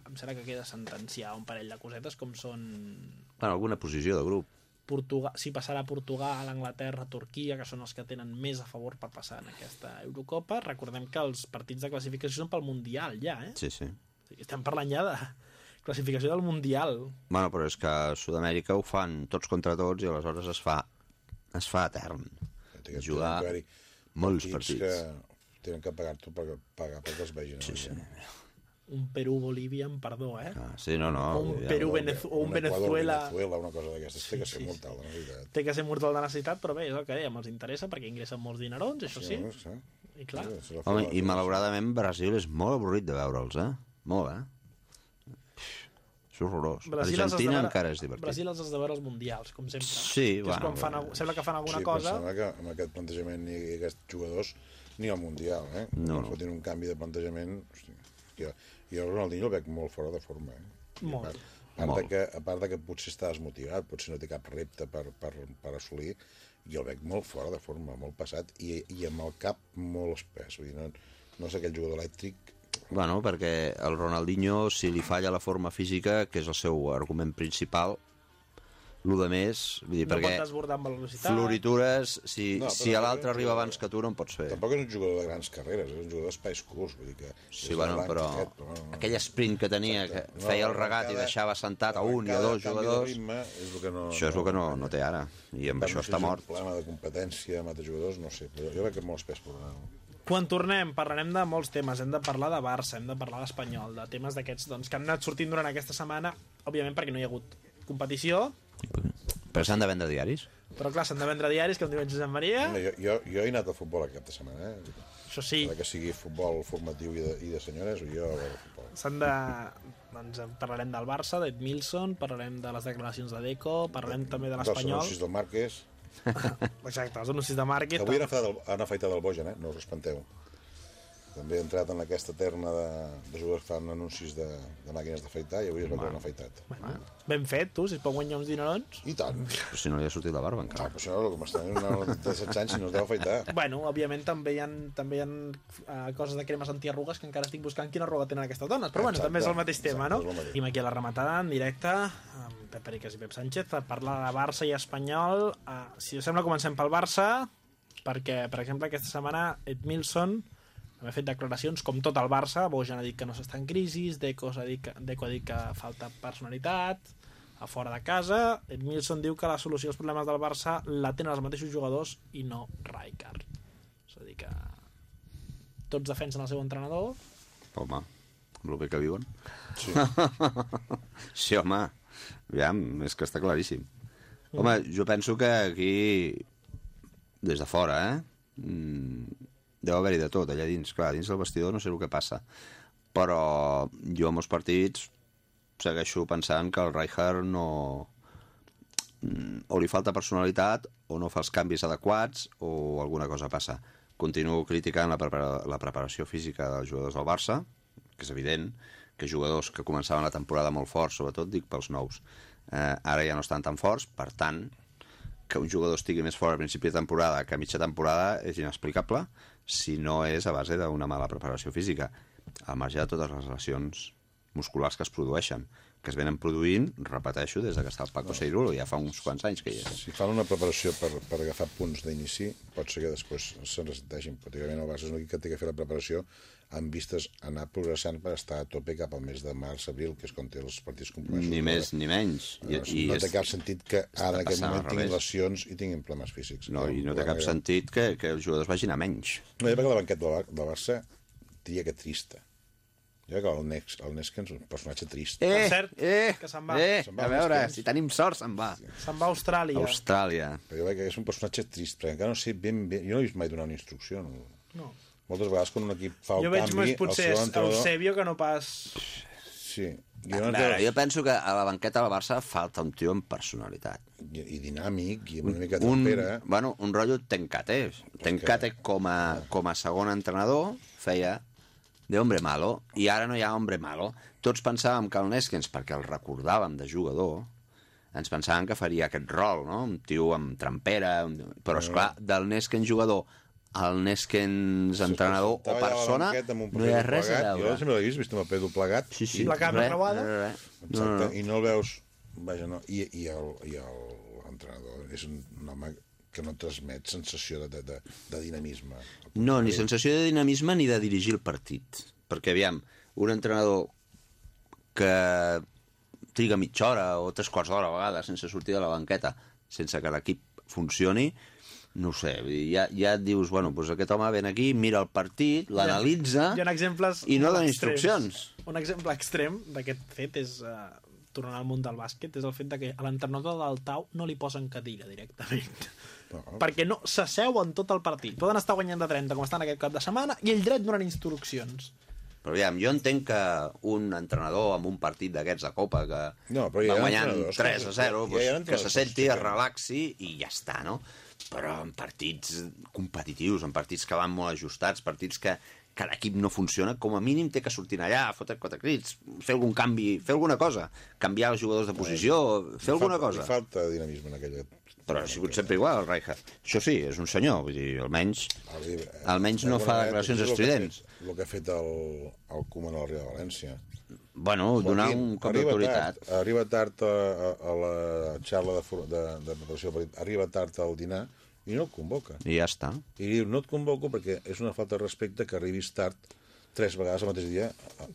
em sembla que queda sentenciar un parell de cosetes com són Bueno, alguna posició de grup. Portugal, si passarà Portugal, Anglaterra, Turquia, que són els que tenen més a favor per passar en aquesta Eurocopa. Recordem que els partits de classificació són pel Mundial, ja, eh? Sí, sí. O sigui, Estem parlant ja de classificació del Mundial. Bueno, però és que a Sud-amèrica ho fan tots contra tots i aleshores es fa, es fa etern. Tenen Jugar molts partits. que tenen que pagar-t'ho per, pagar perquè els vegin. Sí, sí. Un Perú-Bolívia, amb perdó, eh? Ah, sí, no, no. Un ja, Perú, Venezu o un Venezuela... Venezuela, una cosa d'aquestes. Té que ser Sí, molt alt, la veritat. Té que ser mortal de necessitat, però bé, és el que dèiem, els interessa perquè ingressen molts dinerons, això sí. no, sí. I clar, Sí, Home, i malauradament Brasil és molt avorrit de veure'ls, eh? Molt, eh? És horrorós. Brasil Argentina veure- encara és divertit. Brasil els has de veure als Mundials, com sempre. Sí, que és bueno, quan fan, bueno. sembla que fan alguna sí, cosa... Em sembla que amb aquest plantejament i aquests jugadors ni al Mundial, eh? No, no. Fotin un canvi de plantejament... Hosti, jo, jo el Ronaldinho el veig molt fora de forma, eh? I Molt. A part, a part, Molt. de que, a part de que potser està desmotivat, potser no té cap repte per, per, per assolir, i el veig molt fora de forma, molt passat, i, i amb el cap molt espès. Vull dir, no, no és aquell jugador elèctric Bueno, perquè el Ronaldinho, si li falla la forma física, que és el seu argument principal, el de més, vull dir, No perquè pot desbordar amb velocitat. floritures, si, No, si a l'altre arriba abans que tu no en pots fer. Tampoc és un jugador de grans carreres, és un jugador d'espais curts, vull dir que... Sí, bueno, però aquest, però no, no. aquell sprint que tenia, que Exacte. feia el No, regat i deixava sentat a un i a dos jugadors, ritme és el que no, això és el que no, no té ara. I amb això està si és mort. un problema de competència amb altres jugadors, no sé, però jo veig que és molt espès per una... Quan tornem parlarem de molts temes. Hem de parlar de Barça, hem de parlar d'Espanyol, de temes d'aquests doncs, que han anat sortint durant aquesta setmana, òbviament perquè no hi ha hagut competició, Però s'han de vendre diaris? però clar, s'han de vendre diaris, com diu en Josep Maria. Mira, jo, jo, jo he anat al futbol aquest cap de setmana, eh? Això sí, Encara que sigui futbol formatiu i de, i de senyores, jo a veure futbol. s'han de... Doncs parlarem del Barça, d'Edmilson, parlarem de les declaracions de Deco, parlarem també de Dels l'Espanyol. anuncis del Marquès, Exacte, els anuncis de que màrquet. avui han afaitat el, han afaitat el Bojan, eh? No us espanteu. També he entrat en aquesta terna de, de jugadors que fan anuncis de, de màquines d'afaitar i avui es que han afaitat. Ben fet, tu, si es pot guanyar uns dinerons. I tant! Però si no li ha sortit la barba Ah, encara. però això, el que m'estan un de 16 anys, si no es deu afaitar. Bueno, òbviament també hi ha, també hi ha uh, coses de cremes antiarrugues que encara estic buscant quina arruga tenen aquestes dones, però bueno, Exacte, també és el mateix tema, no? exacte, mateix. Tenim aquí a la rematada en directe amb Pep Periques i Pep Sánchez per parlar de Barça i Espanyol. Uh, si us sembla, comencem pel Barça, perquè, per exemple, aquesta setmana Edmilson ha fet declaracions com tot el Barça, Bojan ha dit que no s'està en crisi, Deco ha dit que, Deco ha dit que falta personalitat, a fora de casa, Edmilson diu que la solució als problemes del Barça la tenen els mateixos jugadors i no Rijkaard. És a dir que tots defensen el seu entrenador, Home, amb el bé que viuen. Sí. Sí, home. Aviam, és que està claríssim. Home, jo penso que aquí, des de fora, eh? Mm, deu haver-hi de tot allà dins. Clar, dins del vestidor no sé el que passa. Però jo en els partits segueixo pensant que el Rijkaard no... mm, o li falta personalitat o no fa els canvis adequats o alguna cosa passa. Continuo criticant la, prepara la preparació física dels jugadors del Barça, que és evident que jugadors que començaven la temporada molt forts, sobretot dic pels nous, eh, ara ja no estan tan forts, per tant, que un jugador estigui més fort a principi de temporada que a mitja temporada és inexplicable si no és a base d'una mala preparació física, al marge de totes les lesions musculars que es produeixen, que es venen produint, repeteixo, des de que està el Paco Seirulo, ja fa uns quants anys que hi és. Si fan una preparació per, per agafar punts d'inici, pot ser que després se'n resisteixin. Pràcticament el Barça és un equip que té que fer la preparació amb vistes a anar progressant per estar a tope cap al mes de març-abril, que és quan té els partits compromesos. Ni més ni menys. I, I, no té cap sentit que ara en aquest moment tinguin lesions i tinguin problemes físics. No, i no té cap sentit que, que els jugadors vagin a menys. No, jo veig que la banqueta del, Bar- del Barça diria que trista. Jo que el, Nex, el Neskens és un personatge trist. Per cert, que se'n va. Eh, Se'n va a veure, si tenim sort, se'n va. se'n va a Austràlia. Austràlia. Però jo veig que és un personatge trist, perquè encara no sé ben bé... Jo no he vist mai donar una instrucció. No. No. Moltes vegades quan un equip fa el Jo veig canvi, més el potser seu entrenador... Eusebio que no pas... Sí. Jo no veure, jo penso que a la banqueta del Barça falta un tio amb personalitat. I, I dinàmic, i amb una mica Un, trampera. bueno, un rotllo Tencate. Tencate com a, com a segon entrenador feia de hombre malo, i ara no hi ha hombre malo. Tots pensàvem que el Neskens, perquè el recordàvem de jugador, ens pensàvem que faria aquest rol, no? Un tio amb trampera, un... però, esclar, del Neskens jugador al Neskens entrenador o a persona, banqueta amb un no hi ha res a doblegat. veure. Jo sempre l'he vist, vist amb el paper doblegat. Sí, sí. La cama creuada? Exacte, No, no, no. i no el veus... Vaja, no. I, i el- i el- l'entrenador és un home que no transmet sensació de, de, de, de dinamisme. No, ni sensació de dinamisme ni de dirigir el partit. Perquè, aviam, un entrenador que triga mitja hora o tres quarts d'hora a vegades sense sortir de la banqueta, sense que l'equip funcioni, no ho sé, vull dir, ja, ja et dius, bueno, doncs aquest home ven aquí, mira el partit, l'analitza Hi ha exemples i no dona instruccions. Un exemple extrem d'aquest fet és, uh, tornant al món del bàsquet, és el fet de que a l'entrenador del Tau no li posen cadira directament. No. Perquè no s'asseuen tot el partit. Poden estar guanyant de 30, com estan aquest cap de setmana, i ell dret donant instruccions. Però aviam, jo entenc que un entrenador amb un partit d'aquests de Copa que No, però va guanyant entrenadors 3 a 0, que- doncs, que se que senti, es que- relaxi i ja està, no? però en partits competitius, en partits que van molt ajustats, partits que cada equip no funciona, com a mínim té que sortir allà, fotre quatre crits, fer algun canvi, fer alguna cosa, canviar els jugadors de posició, fer alguna cosa. Li falta dinamisme en aquella... Però ha sigut sempre igual, el Rijkaard. Això sí, és un senyor, vull dir, almenys... Almenys no fa declaracions estridents. El que ha fet el, el Koeman a la Riba de València. Bueno, donar un cop d'autoritat. Arriba tard a, a, la xarla de, de, de preparació arriba tard al dinar i no el convoca. I ja està. I diu, no et convoco perquè és una falta de respecte que arribis tard tres vegades el mateix dia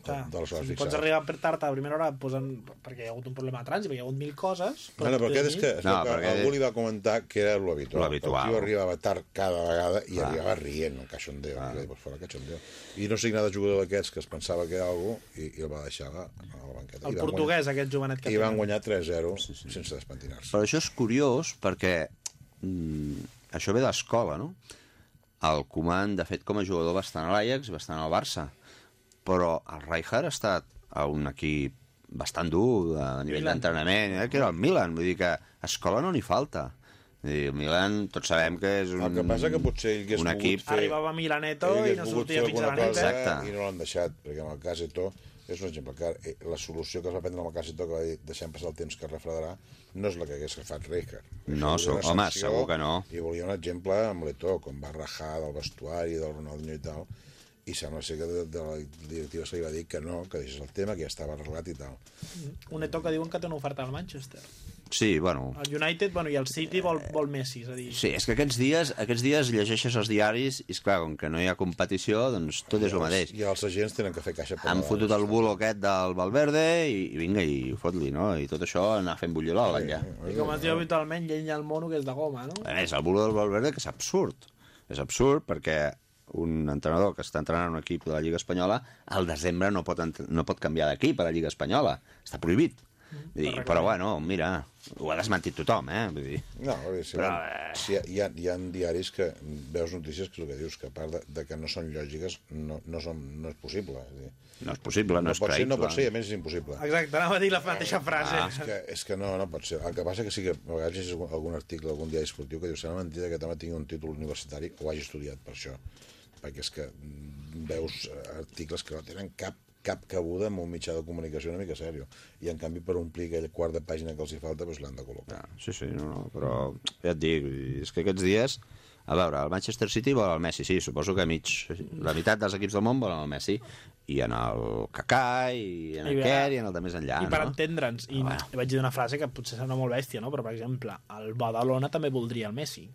Clar, de les hores si pots arribar per tard a la primera hora posen... perquè hi ha hagut un problema de trànsit, perquè hi ha hagut mil coses... No, no, però aquest és que, és No, que perquè- algú li va comentar que era lo habitual. Lo habitual. El tio arribava tard cada vegada i Clar. arribava rient, el cachondeo. Ah. I pues fora cachondeo. I no altre jugador d'aquests que es pensava que era algú i, i el va deixar a, la banqueta. El portuguès, aquest jovenet que Guanyar, I van guanyar 3-0 sí, sí. sense despentinar-se. Però això és curiós perquè mm, això ve d'escola, no? El Koeman, de fet, com a jugador va estar a l'Ajax i va estar al Barça. Però el Rijkaard ha estat a un equip bastant dur a nivell d'entrenament, eh? que era el Milan, vull dir que a escola no n'hi falta. Vull dir, el Milan, tots sabem que és un, El que passa que potser ell un equip... fer- Arribava Milaneto Ell i no sortia fins a la nit. eh? Exacte. I no l'han deixat, perquè amb el cas Eto és un exemple clar. Eh, La solució que es va prendre amb el cas que va dir deixem passar el temps que es refredarà, no és la que hagués fet Rijkaard. No, so- home, segur que no. I volia un exemple amb l'Eto, com va rajar del vestuari, del Ronaldinho i tal, i sembla ser que de, de la directiva se li va dir que no, que deixés el tema, que ja estava arreglat i tal. Un Eto que diuen que té una oferta al Manchester. Sí, bueno... El United, bueno, i el City vol, vol Messi, és a dir... Sí, és que aquests dies, aquests dies llegeixes els diaris i, esclar, com que no hi ha competició, doncs tot és el mateix. I els agents tenen que fer caixa per Han fotut el bulo aquest del Valverde i, i vinga, i fot-li, no? I tot això anar fent bullir l'oli, ja. I com es diu habitualment, llenya el mono que és de goma, no? A més, el bulo del Valverde, que és absurd. És absurd perquè un entrenador que està entrenant un equip de la Lliga Espanyola al desembre no pot, no pot canviar d'equip a la Lliga Espanyola. Està prohibit. Vull dir, però bueno, mira, ho ha desmentit tothom, eh? Vull dir, No, a veure, si, Però, eh, si hi, ha, hi, ha, diaris que veus notícies que és el que dius, que a part de, de que no són lògiques, no, no, són, no és possible. És a dir, no és possible, no, no, és pot ser, creïble. no pot ser, a més és impossible. Exacte, anava a dir la mateixa frase. Ah, És que, és que no, no pot ser. El que passa que sí que a vegades llegeixes algun, algun article, algun diari esportiu que diu serà mentida que home tingui un títol universitari o hagi estudiat per això. Perquè és que mm, veus eh, articles que no tenen cap cap cabuda amb un mitjà de comunicació una mica sèrio. I en canvi per omplir aquell quart de pàgina que els hi falta doncs l'han de col·locar. Ah, sí, sí, no, no, però ja et dic, és que aquests dies a veure, el Manchester City vol el Messi, sí, suposo que mig, la meitat dels equips del món volen el Messi, i en el Kaká, i en I el bé, Kerr, i en el de més enllà, I per no? entendre'ns, i Ah, vaig dir una frase que potser sembla molt bèstia, no? però per exemple, el Badalona també voldria el Messi.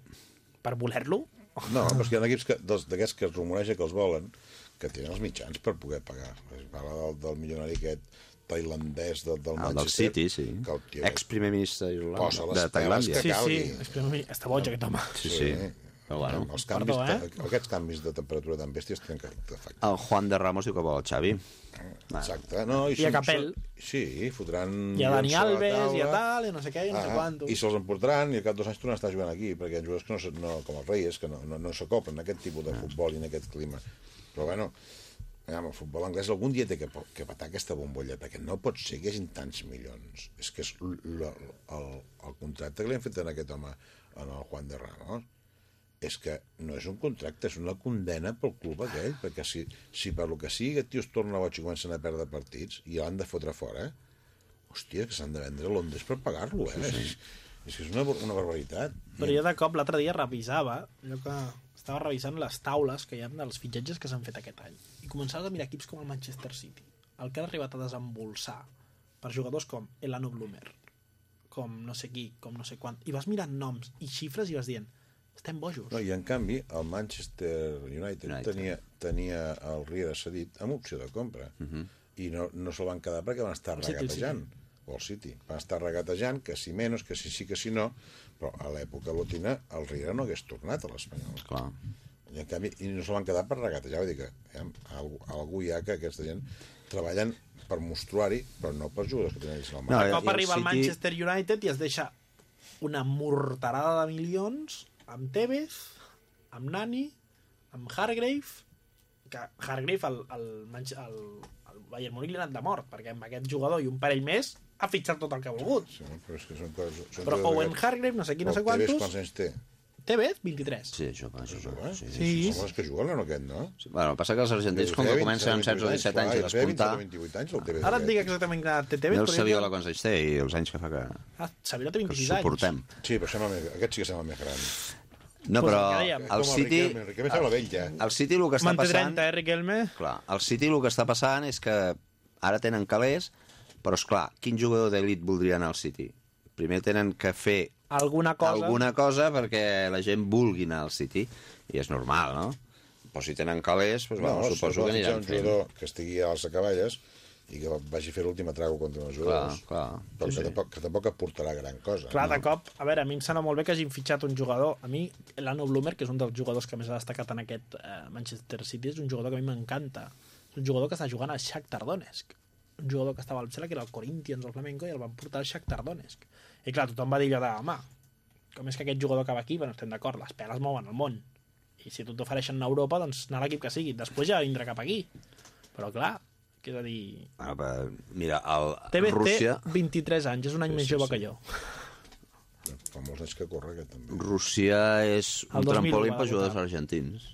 Per voler-lo? No, però és que hi ha equips d'aquests que es rumoreja que els volen, que tenen els mitjans per poder pagar. Es parla del, del milionari aquest tailandès del, del El del Manchester. City, sí. Que el tio Ex-primer ministre les de Tailàndia. Sí, sí, que està boig aquest home. Sí, sí. Però bueno, Els canvis, Perdó, eh? Aquests canvis de temperatura tan bèsties tenen que afectar. el Juan de Ramos diu que vol el Xavi. Exacte. No, I a Capel. Sí, fotran... I a Dani Alves, i a tal, i no sé què, i no sé Ah, quanto. I se'ls emportaran i al cap dos anys tornen a estar jugant aquí, perquè hi ha jugadors que no, no com els Reyes, que no, no, no s'acoplen en aquest tipus de futbol i en aquest clima. Però bueno, aviam, el futbol anglès algun dia té que, que patar aquesta bombolla, perquè no pot ser que hi hagin tants milions. És que és l- l- el, el contracte que li han fet a aquest home, en el Juan de Ramos, és que no és un contracte, és una condena pel club aquell, perquè si, si per lo que sigui aquest tio es torna boig i comencen a perdre partits i l'han de fotre fora, hòstia, que s'han de vendre a Londres per pagar-lo, eh? Sí, sí. És, és que és una, una barbaritat. Però jo de cop l'altre dia revisava, allò que estava revisant les taules que hi ha dels fitxatges que s'han fet aquest any. I començaves a mirar equips com el Manchester City, el que han arribat a desembolsar per jugadors com Elano Bloomer, com no sé qui, com no sé quant. I vas mirant noms i xifres i vas dient, estem bojos. No, I en canvi, el Manchester United, United. Tenia, tenia el Riera cedit amb opció de compra. Uh -huh. I no, no se'l van quedar perquè van estar El City, el regatejant. O el City. Van estar regatejant, que si menys, que si sí, que si no. Però a l'època lotina el Riera no hagués tornat a l'Espanyol. Clar. I en canvi, i no se'l van quedar per regatejar. Vull dir que eh, algú, algú hi ha que aquesta gent treballen per mostruari, però no per jugadors que tenen ells al No, mar. i cop el arriba el City- Manchester United i es deixa una morterada de milions amb Tevez, amb Nani, amb Hargrave, que Hargrave el, el, Manch- el, el Bayern Múnich li ha anat de mort, perquè amb aquest jugador i un parell més ha fitxat tot el que ha volgut. Sí, però és que són coses... Són Però Owen d'aquests. Hargrave, no sé qui, no sé Però Tevez quantos... quants anys té? Tevez, 23. Sí, jove, jove. Jove? Sí. Sí. Són els que juguen, no aquest, no? Sí. Bueno, passa que els argentins, com que comencen amb 16 o 17 anys a despuntar, 28 anys, el. Ara et dic exactament que té Tevez, no el però sabia jo- la quants anys té i els anys que fa que, Ah, Saviola té que 26 els anys. suportem. Sí, però sembla més, aquest sí que sembla més gran. No, però el City... Riquelme, el Riquelme sembla vell, ja. El City el que està Manté passant... 30, eh, Riquelme? Clar, el City el que està passant és que ara tenen calés, però és clar, quin jugador d'elit voldria anar al City? Primer tenen que fer Alguna cosa... alguna cosa perquè la gent vulgui anar al City, i és normal, no? Però si tenen calés, doncs, bueno, suposo que aniran un fent. jugador que estigui a les acaballes i que vagi a fer l'últim atrago contra els jugadors. clar. Però que, tampoc, que tampoc aportarà gran cosa. Clar, no? de cop, a veure, a mi em sembla molt bé que hagin fitxat un jugador. A mi, l'Ano Bloomer, que és un dels jugadors que més ha destacat en aquest eh, Manchester City, és un jugador que a mi m'encanta. És un jugador que està jugant al Shakhtar Donetsk. Un jugador que estava al Cela, que era el Corinthians o el Flamengo, i el van portar al Shakhtar Donetsk. I clar, tothom va dir allò de, home, com és que aquest jugador acaba aquí? Bueno, estem d'acord, les peles mouen el món. I si tu t'ofereixen a Europa, doncs anar a l'equip que sigui. Després ja vindrà cap aquí. Però clar, que és a dir... Bueno, però, mira, el, Tevez Rússia, té 23 anys, és un any Sí, més sí, jove sí. que jo. Fa molts anys que corre aquest també. Rússia és un 2001 trampolí per jugadors argentins.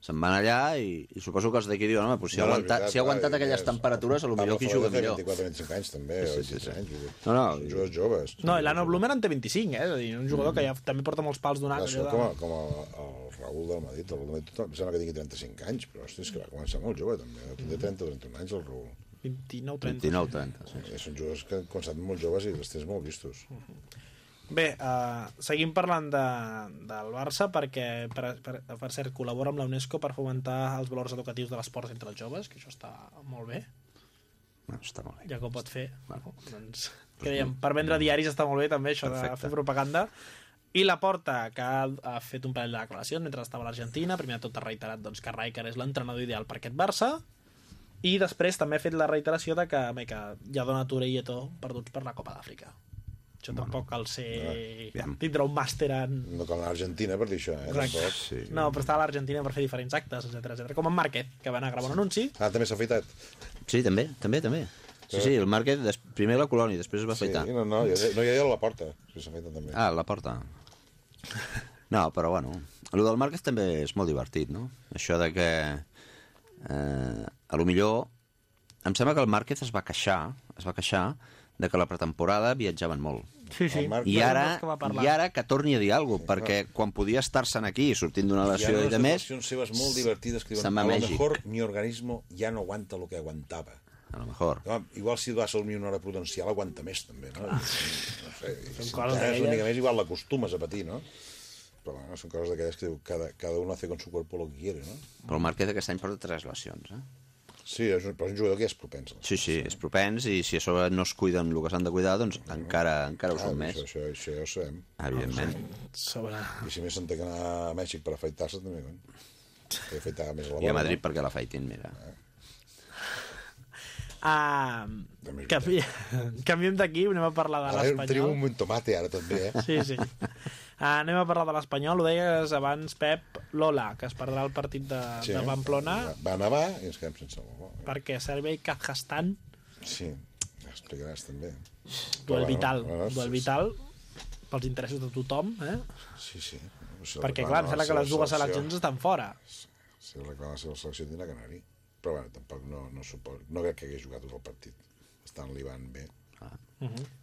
Se'n van allà i, i suposo que els d'aquí diuen, home, doncs si ha No, aguantat, és si ha aguantat clar, aquelles és- temperatures, a lo millor qui juga millor. 24-25 anys també, Sí, sí, 23 sí. anys. No, no, Són jugadors joves. No, i l'Ano Bloomer en té 25, eh? És a dir, un jugador que ja també porta molts pals donats. Són de- com, a, com a, el Raül del Madrid. El Raül del Madrid tot- em sembla que tingui 35 anys, però hosti, és que va començar molt jove també. Té 30 o 31 anys el Raül. 29, 30. 29, 30, sí. Eh, Són jugadors que han començat molt joves i els tens molt vistos. Bé, uh, seguim parlant de, del Barça perquè, per, per, per cert, col·labora amb la UNESCO per fomentar els valors educatius de l'esport entre els joves, que això està molt bé, Bueno, està molt bé. ja que ho pot fer. Bueno, doncs, que dèiem, per vendre diaris està molt bé també això de Perfecte. fer propaganda. I la Porta, que ha, ha fet un parell de declaracions mentre estava a l'Argentina, primer de tot ha reiterat doncs, que Rijkaard és l'entrenador ideal per aquest Barça, i després també ha fet la reiteració de que, bé, que ja dona Touré i Eto'o perduts per la Copa d'Àfrica. Això tampoc cal ser... aviam. tindre un màster en... No cal anar a Argentina per dir això, eh? Exacte. Tampoc. Sí. No, però estava a l'Argentina per fer diferents actes, etc etc. Com en Márquez, que va anar a gravar un anunci. Ah, també s'ha afeitat. Sí, també, també, també. Sí, sí, el Márquez, des... primer la colònia, després es va Sí, afaitar. no, no, ja, no hi ha a la porta. Sí, s'ha afeitat també. Ah, la porta. No, però bueno, el del Márquez també és molt divertit, no? Això de que eh, a lo millor em sembla que el Márquez es va queixar, es va queixar de que la pretemporada viatjaven molt. Sí, sí. I ara. I ara que torni a dir alguna cosa, perquè quan podia estar-se'n aquí sortint d'una Hi ha lesió i de més, declaracions seves molt divertides que diuen a a lo Mèxic." mejor mi organismo ja no aguanta lo que aguantava. a lo mejor. Home, igual si vas a una hora prudencial aguanta més també, no? No sé, Són si coses d'aquelles. una mica més igual l'acostumes a patir, no? Però bueno, són coses d'aquelles que diu cada, cada uno hace con su cuerpo lo que quiere, no? Però el Márquez aquest any porta tres lesions, eh? Sí, és un, però és un jugador que és propens. Sí, sí, és propens i si a sobre no es cuiden el que s'han de cuidar, doncs encara, encara ho Ah, són més, això, això, això ja ho sabem. evidentment. Sobre... I si més se'n té que anar a Mèxic per afaitar-se, també, no? Que afaitar més a la I a Madrid no? perquè la faitin, mira. Ah, També és canvi... canviem d'aquí, anem a parlar de l'Espanyol. un bon tomate, ara, també, eh? Sí, sí. Ah, anem a parlar de l'Espanyol. Ho deies abans, Pep, Lola, que es perdrà el partit de, Sí. de Pamplona Va, va nevar i ens quedem sense bola. perquè Servei Kazajstan, Sí, explicaràs també. duel bueno, vital, bueno, duel vital pels interessos de tothom, eh? Sí, sí. Si Perquè, clar, em la sembla que les dues seleccions estan fora. Si reclama la seva selecció tindrà que anar-hi. Però bueno, tampoc no, no, suport, no crec que hagués jugat tot el partit. Estan libant bé. Ah.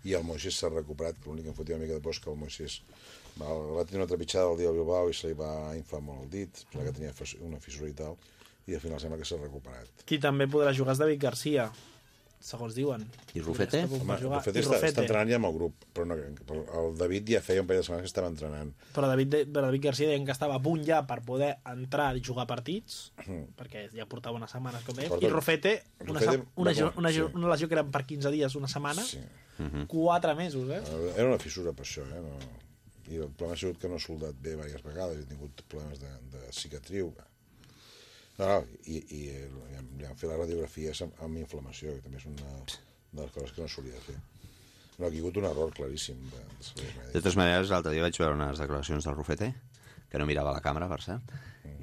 I el Moisés s'ha recuperat, que l'únic que em fotia una mica de por que el Moisés va, va tenir una trepitjada el dia del Bilbao i se li va inflar molt el dit, sembla que tenia fis- una fissura i tal, i al final sembla que s'ha recuperat. Qui també podrà jugar és David Garcia, segons diuen. I Rufete? Home, fet I està, està Rufete. entrenant ja amb el grup, però no, però el David ja feia un parell de setmanes que estava entrenant. Però David, però David Garcia deien que estava a punt ja per poder entrar i jugar partits, perquè ja portava unes setmanes, com Porta- i Rufete, una, Rufete una, una, una, sí. una lesió que era per 15 dies, una setmana, Sí. quatre mesos, eh? Era una fissura per això, eh? No... I el problema ha sigut que no ha soldat bé diverses vegades, he tingut problemes de, de cicatriu. No, no, i, i eh, li han, li han fet la radiografia amb, amb inflamació, que també és una de les coses que no de fer. No, hi ha hagut un error claríssim de, de De totes maneres, l'altre dia vaig veure unes declaracions del Rufete, que no mirava la càmera, per cert,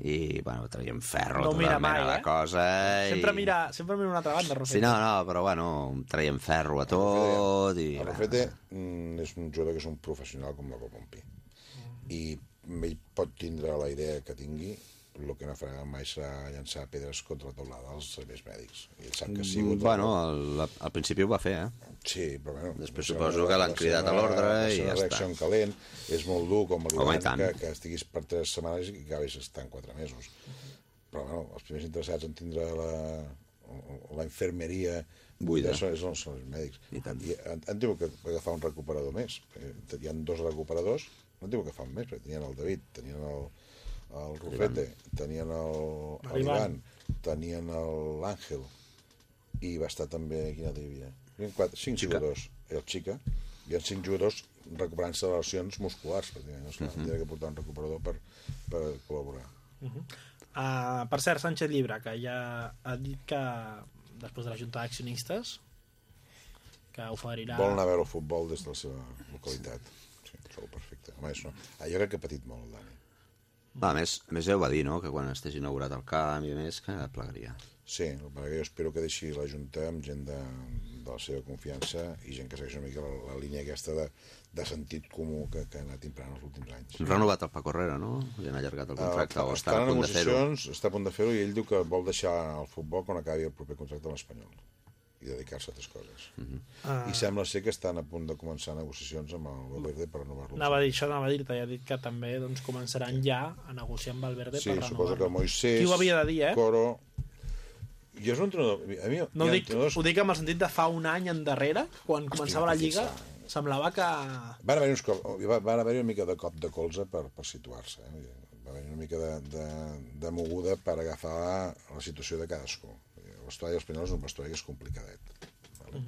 i, bueno, traiem ferro, No tota mira mena mai, de eh? cosa... Sempre i... mira, sempre mira una altra banda, Rufete. Sí, no, no, però bueno, traiem ferro a tot i... El Rufete mm, és un jugador que és un professional com la Copompi. I ell pot tindre la idea que tingui, el que no farà mai serà llançar pedres contra la taulada als serveis mèdics. I ell sap que sí. Mm, bueno, al, al principi ho va fer, eh? Sí, però bueno... Després suposo una- que l'han cridat a una- l'ordre i una ja està. en calent, és molt dur com Home, tant. que, que estiguis per tres setmanes i que acabis estant quatre mesos. Però bueno, els primers interessats en tindre la, la infermeria Buida. són, són, són els mèdics. I tant. I han, han tingut que agafar un recuperador més. perquè Hi ha dos recuperadors, no han tingut que agafar un més, perquè tenien el David, tenien el, el Rufete, tenien el, L'Ivan. tenien el- l'Àngel, i va estar també, quina hi havia? Hi havia quatre, cinc Xica. jugadors, i el Xica, hi ha cinc jugadors recuperant-se de lesions musculars, perquè no uh -huh. que portar un recuperador per, per col·laborar. Uh, per cert, Sánchez Llibre, que ja ha dit que després de la Junta d'Accionistes que oferirà... Vol anar a veure el futbol des de la seva localitat. Sí, trobo perfecte. Home, és no. Ah, jo crec que ha patit molt, el Dani. Va, a més, a més ja ho va dir, no?, que quan estigués inaugurat el camp i més, que plegaria. Sí, perquè jo espero que deixi la Junta amb gent de, de la seva confiança i gent que segueix una mica la, la línia aquesta de, de sentit comú que, que ha anat imperant els últims anys. Renovat el Paco Herrera, no? Li han allargat el contracte, o estan a punt de fer-ho. està a punt de fer-ho i ell diu que vol deixar el futbol quan acabi el proper contracte amb l'Espanyol i dedicar-se a altres coses. Mhm. Ah. I sembla ser que estan a punt de començar negociacions amb el Valverde per renovar-lo. Anava a dir això, anava a dir-te, ja ha dit que també doncs, començaran ja a negociar amb Valverde Sí, per suposo que renovar-lo. Moisés... Qui ho havia de dir, eh? Coro... Jo és un entrenador... A mi, No ho dic, entrenadors- ho dic amb el sentit de fa un any endarrere, quan començava la Lliga, semblava que... Van haver uns cop, va, van haver una mica de cop de colze per, per situar-se. Eh? Va haver una mica de, de, de moguda per agafar la situació de cadascú. L'estudi espanyol és un vestuari que és complicadet. Vale?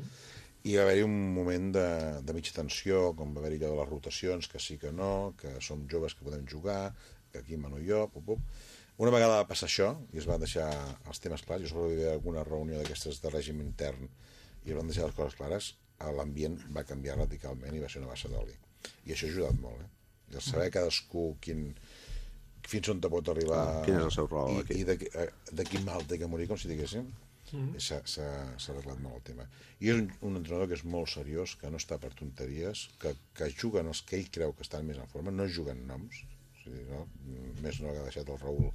I va haver-hi un moment de, de mitja tensió, com va haver-hi allò de les rotacions, que sí que no, que som joves que podem jugar, que aquí mano jo, pup, pup. Una vegada va passar això, i es van deixar els temes clars, jo suposo que hi havia alguna reunió d'aquestes de règim intern, i es van deixar les coses clares, l'ambient va canviar radicalment i va ser una bassa d'oli. I això ha ajudat molt, eh? El saber cadascú quin, fins on te pot arribar... Quin és el seu rol I, aquí. i de, eh, de quin mal té que morir, com si diguéssim. Mm-hmm. S'ha arreglat molt el tema. I és un, un entrenador que és molt seriós, que no està per tonteries, que, que juguen els que ell creu que estan més en forma, no juguen noms, o sigui, no? més no que ha deixat el Raül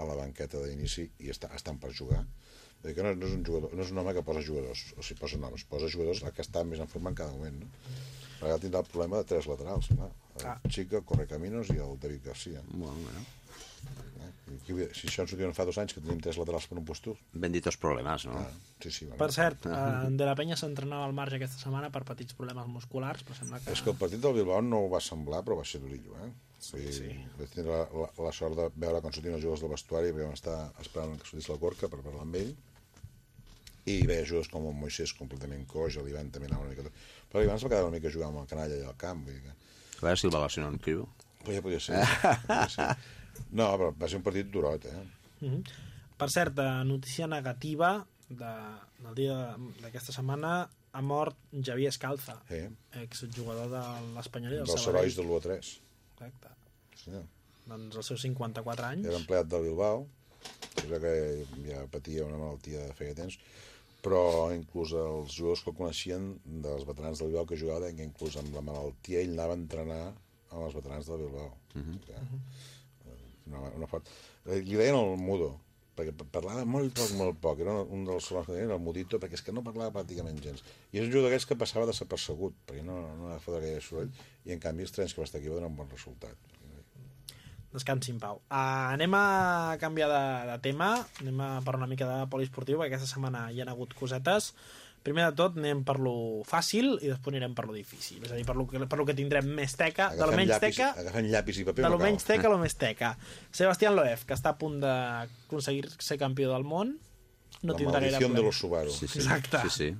a la banqueta d'inici i està, estan per jugar. Vull dir que no, no, és un jugador, no és un home que posa jugadors, o sigui, posa noms, posa jugadors el que està més en forma en cada moment. No? Ara tindrà el problema de tres laterals, clar. el Ah. Chico, Correcaminos i el David Garcia. Bueno, bueno. Eh? Qui havia- Si això ens ho diuen fa dos anys, que tenim tres laterals per un puesto, Benditos problemes, no? ah, sí, sí. Bueno. Per cert, eh, De La Penya s'entrenava al marge aquesta setmana per petits problemes musculars, però sembla que... És que el partit del Bilbao no ho va semblar, però va ser durillo, eh? Sí, sí. Vaig tindre la, la, la sort de veure quan sortien els jugadors del vestuari, perquè vam estar esperant que sortís la Gorka per parlar amb ell, i veia jugadors com el Moisés completament coix, l'Ivan també anava una mica... Però l'Ivan es va quedar una mica jugant amb el canalla allà al camp, vull dir que... A veure si el va lesionar en Cribo. Però ja podia ser. podia ser. No, però va ser un partit durot, eh? Mhm. Per cert, notícia negativa de, del dia d'aquesta setmana ha mort Javier Escalza, Sí. exjugador de l'Espanyol i del Dels herois de l'1-3. Exacte. Sí. Doncs als seus 54 anys. Era empleat del Bilbao, cosa que ja patia una malaltia de feia temps, però inclús els jugadors que el coneixien dels veterans del Bilbao que jugava, que inclús amb la malaltia ell anava a entrenar amb els veterans del Bilbao. que, eh, una, una fort... Eh, Li deien el mudo, perquè pa- parlava molt poc, molt poc. Era un dels sols que deien el mudito, perquè és que no parlava pràcticament gens. I és un jugador que passava desapercegut, perquè no, no de fotre gaire soroll, i en canvi els trens que va estar aquí va donar un bon resultat. Descansi en pau. Uh, anem a canviar de, de tema, anem a parlar una mica de poliesportiu, perquè aquesta setmana hi ha hagut cosetes. Primer de tot anem per lo fàcil i després anirem per lo difícil. És a dir, per lo que, per lo que tindrem més teca, de lo Agafem menys llapis, teca, agafem llapis i paper de lo menys teca lo més teca. Sebastián Loeb, que està a punt d'aconseguir ser campió del món, no la tindrà gaire maldició de los Subaru. Sí, sí. Exacte. Sí, sí.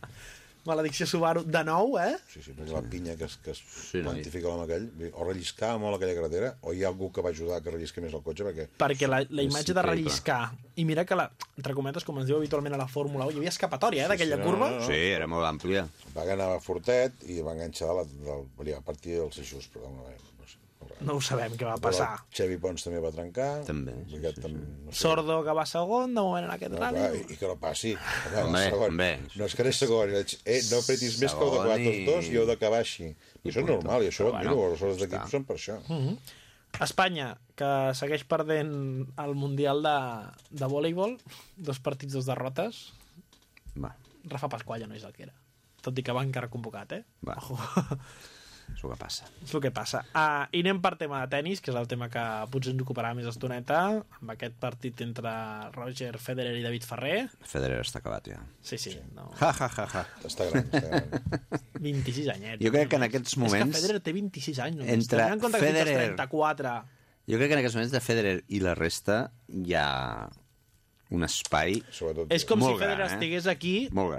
Maledicció Subaru de nou, eh? Sí, sí, perquè la pinya que es, que es Sí, no, quantifica l'home aquell, o relliscava molt aquella carretera, o hi ha algú que va ajudar que rellisqui més el cotxe, perquè Perquè la, la imatge de relliscar, i mira que la, entre cometes, com es diu habitualment a la Fórmula 1, hi havia escapatòria, eh, d'aquella sí, no, curva. no, no. Sí, era molt àmplia. va anar a fortet i va enganxar la, del, volia, a partir dels eixos, però no, no sé, no ho sabem què va passar. El Xevi Pons també va trencar. També, sí, sí, sí. No sé. Sordo que va segon, de moment en aquest No, clar, i, i que no passi. Home, Home, segon. home. No és que eres segon. Eh, no apretis més que heu d'acabar Segon tots dos i- i heu d'acabar així. I això és normal, i això ho Però admiro, bueno, les hores d'equip són per això. Espanya, que segueix perdent el Mundial de, de voleibol, dos partits, dos derrotes. Va, Rafa Pasqual ja no és el que era. Tot i que va encara convocat, eh? Va. Ojo. És el que passa. és el que passa. Uh, I anem per tema de tennis, que és el tema que potser ens ocuparà més estoneta, amb aquest partit entre Roger Federer i David Ferrer. Federer està acabat ja. Sí, sí, no. Ha, ha, ha, ha. Està gran, està gran. 26 anyets. Jo crec que en aquests És moments- que Federer té 26 anys. només. Entre en que Federer- 34. Jo crec que en aquests moments de Federer i la resta hi ha un espai... Sobretot... És com Molt si Federer gran, eh? estigués aquí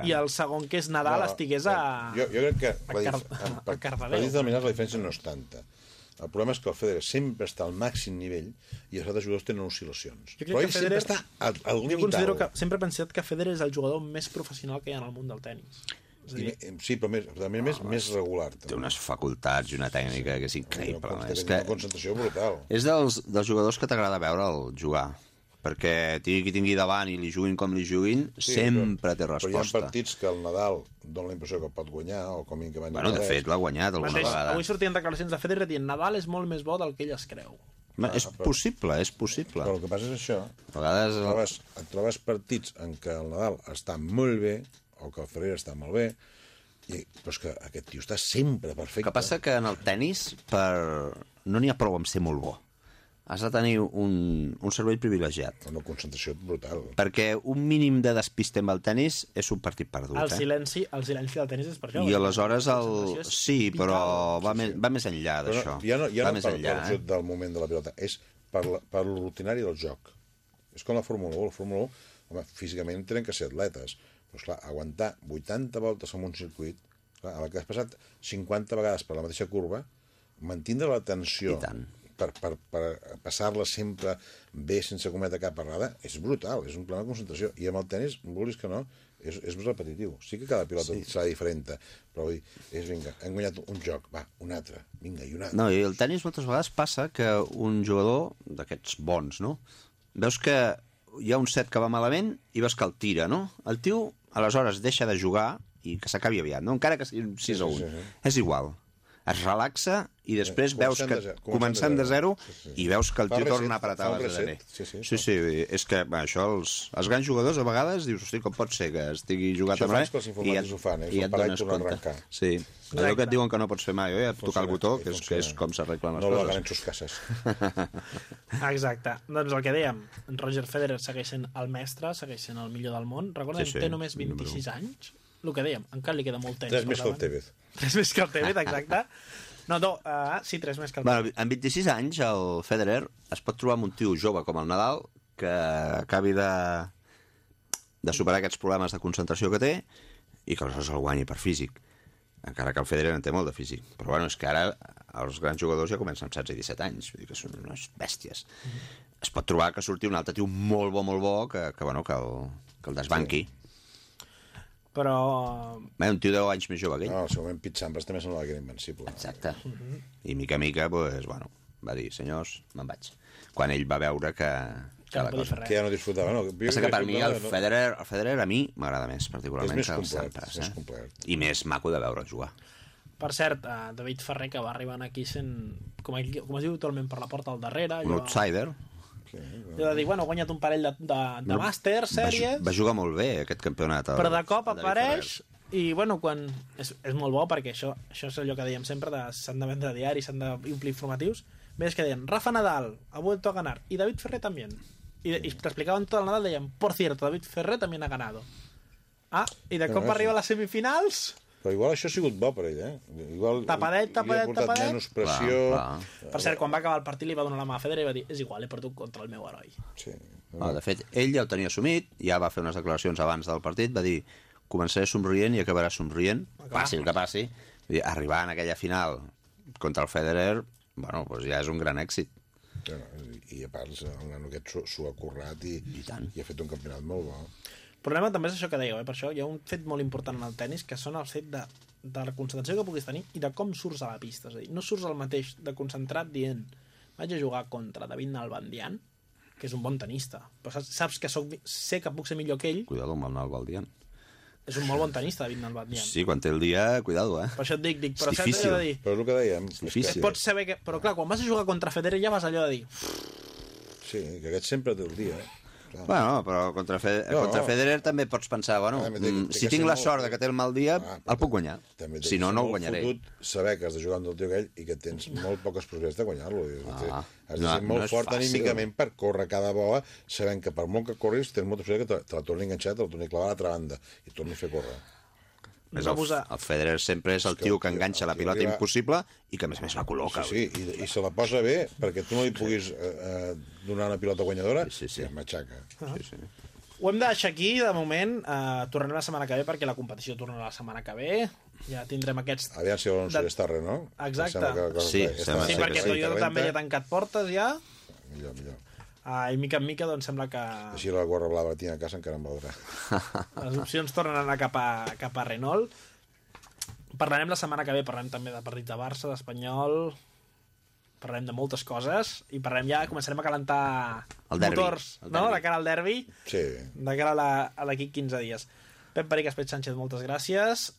i el segon, que és Nadal, estigués a... Jo, jo crec que a la Car- en- a per, Cardedeu. per determinats la diferència no és tanta. El problema és que el Federer sempre està al màxim nivell i els altres jugadors tenen oscil·lacions. Jo crec Però que ell Federer- sempre està al, al Jo considero que sempre he pensat que Federer és el jugador més professional que hi ha en el món del tennis. És a I, dir, me- sí, però més, també més, més regular. Té També. unes facultats i una tècnica que és Una, increïble. una, és una que concentració brutal. és dels, dels jugadors que t'agrada veure'l jugar perquè tingui qui tingui davant i li juguin com li juguin, Sí, sempre té Però hi ha resposta. partits que el Nadal dona la impressió que el pot guanyar o com que va Bueno, de fet, l'ha guanyat alguna mateix, vegada. avui sortien declaracions de Federer dient Nadal és molt més bo del que ell es creu. Ma- És possible, és possible. Però el que passa és això, A vegades... et trobes, et trobes partits en què el Nadal està molt bé o que el Ferrer està molt bé i, però és que aquest tio està sempre El perfecte. que passa que en el tennis per... no n'hi ha prou amb ser molt bo. Has de tenir un, un cervell privilegiat. Una concentració brutal. Perquè un mínim de despiste amb el tennis és un partit perdut. El eh? silenci, el silenci del tennis és per això. I perquè aleshores el... Sí, però vital. va, més, va més enllà d'això. no, ja no, ja va no més per, enllà, per eh? del moment de la pilota, és per, la, per lo rutinari del joc. És com la Fórmula 1. La Fórmula 1, home, físicament tenen que ser atletes. Però, esclar, aguantar 80 voltes en un circuit, clar, a la que has passat 50 vegades per la mateixa curva, mantindre la tensió I tant. Per, per, per passar-la sempre bé sense cometre cap errada és brutal, és un problema de concentració i amb el tennis, vulguis que no és, és repetitiu, sí que cada pilota sí. serà diferent però vull dir, és vinga, hem guanyat un joc, va, un altre vinga, i un altre No, i el tennis moltes vegades passa que un jugador d'aquests bons, no? Veus que hi ha un set que va malament i veus que el tira, no? El tio, aleshores, deixa de jugar i que s'acabi aviat, no? Encara que sigui un 6 a 1. sí, sí. És igual. Es relaxa i després veus que, de zero, comencem començant de de zero, zero. Sí, sí. i veus que el tio torna a apretar les reset. Sí, sí, sí, sí, és que va, això, els, els grans jugadors a vegades dius, hosti, com pot ser que estigui jugat Això a fa res informàtics ho fan, eh? i et i dones compte. Sí, allò que et diuen que no pots fer mai, oi? Tocar Funciona, el botó, i que és, que és com s'arreglen les no lo coses. hagan en sus casas Exacte. Doncs el que dèiem, Roger Federer segueix sent el mestre, segueix sent el millor del món. Recordem, Sí, sí, té només 26 anys. El que dèiem, encara li queda molt temps. tres més que el. Tevez Tres més que el Tevez, exacte. No, no, uh, sí, tres més que el Bueno, amb 26 anys, el Federer es pot trobar amb un tio jove com el Nadal que acabi de, de superar aquests problemes de concentració que té i que aleshores el guanyi per físic. Encara que el Federer en té molt de físic. Però bueno, és que ara els grans jugadors ja comencen amb 16 i 17 anys, vull dir que són unes bèsties. Es pot trobar que surti un altre tio molt bo, molt bo, que, que, bueno, que, el, que el desbanqui. Sí. Però Bé, un tio de 10 anys més jove que ell. no, segurament Pete Sampras també semblava que era invencible Exacte. I mica a mica, pues, bueno, va dir, senyors, me'n vaig. Quan ell va veure que, que que no cosa... que ja no disfrutava no, jo Passa que per mi el no- Federer, el Federer a mi m'agrada més, particularment, És més que el Sampras. és més Eh? complet. I més maco de veure'l jugar. Per cert, uh, David Ferrer, que va arribant aquí sent, com, ell, com es diu actualment, per la porta al darrere. Un allò- outsider. Sí, allò de dir, bueno, ha guanyat un parell de, de, de màsters, Va, sèries, va jugar molt bé aquest campionat. El, però de cop apareix i, bueno, quan... És, és molt bo perquè això, això és allò que dèiem sempre, de s'han de vendre diaris, s'han d'omplir informatius. Ves que deien, Rafa Nadal ha vuelto a ganar y David Ferrer también. Y, y te explicaban todo el Nadal, deien, por cierto, David Ferrer también ha ganado. Ah, i de cop arriba a les semifinals però igual això ha sigut bo per ell eh? igual Tapadet, li tapadet, ha portat tapadet. menys pressió Clar, clar. Per cert, quan va acabar el partit li va donar la mà a Federer i va dir és igual, he perdut contra el meu heroi. sí. No, de fet, ell ja ho tenia assumit, ja va fer unes declaracions abans del partit, va dir començaré somrient i acabarà somrient, clar. passi el que passi. Dir, arribar en aquella final contra el Federer, bueno, doncs ja és un gran èxit. Bueno, i a part el nano aquest s'ho- s'ho ha currat i, I tant. i ha fet un campionat molt bo El problema també és això que dèieu, eh? per això hi ha un fet molt important en el tennis, que són el fet de, de la concentració que puguis tenir i de com surts a la pista. És a dir, no surts el mateix de concentrat dient vaig a jugar contra David Nalbandian, que és un bon tenista, però saps, saps que soc, sé que puc ser millor que ell, Cuidado amb el Nalbaldian. és un molt bon tenista, David Nalbandian. Sí, quan té el dia, cuidado, eh? Per això et dic, dic però És saps difícil. allò de dir... Però és el que dèiem. és difícil. que- Pots saber que... Però clar, quan vas a jugar contra Federer ja vas allò de dir... Sí, que aquest sempre té el dia. Eh? Clar. Bueno, però contra, Fe No. contra Federer també pots pensar, bueno, Ah, té- mm, té si tinc la molt- sort de que té el mal dia, Ah, el puc guanyar. També Si no, no molt guanyaré. Fotut saber que has de jugar amb el teu aquell i que tens molt poques possibilitats de guanyar-lo. Ah, has de no- ser molt no fort fàcil. anímicament per córrer cada bola, sabent que per molt que corris tens molta possibilitat que te, te la torni enganxada, te la torni a clavar a l'altra banda i torni a fer córrer. És el, el Federer sempre és el tio que enganxa la pilota impossible i que a més a més la col·loca. Sí, sí, i, i se la posa bé perquè tu no li puguis eh, eh, donar una pilota guanyadora Sí, sí, sí. i et matxaca. Sí, sí. Ho hem de deixar aquí, de moment. Uh, tornarem la setmana que ve perquè la competició torna la setmana que ve. Ja tindrem aquests... Aviam si volen De- ser estarre, no? Exacte. Que- que- Sí, que Sí, sí, perquè sí. Toyota també ja ha tancat portes ja. Millor, millor. Uh, I mica en mica doncs sembla que Així la gorra blava que tinc a casa encara em valdrà. les opcions tornen a anar cap a, cap a Renault. Parlarem la setmana que ve, parlarem també de partit de Barça, d'Espanyol, parlarem de moltes coses i parlarem ja, començarem a calentar El derbi, motors, el no? derbi. De cara al derbi, Sí. de cara a la- a d'aquí 15 dies. Pep Peric, Espet Sánchez, moltes gràcies.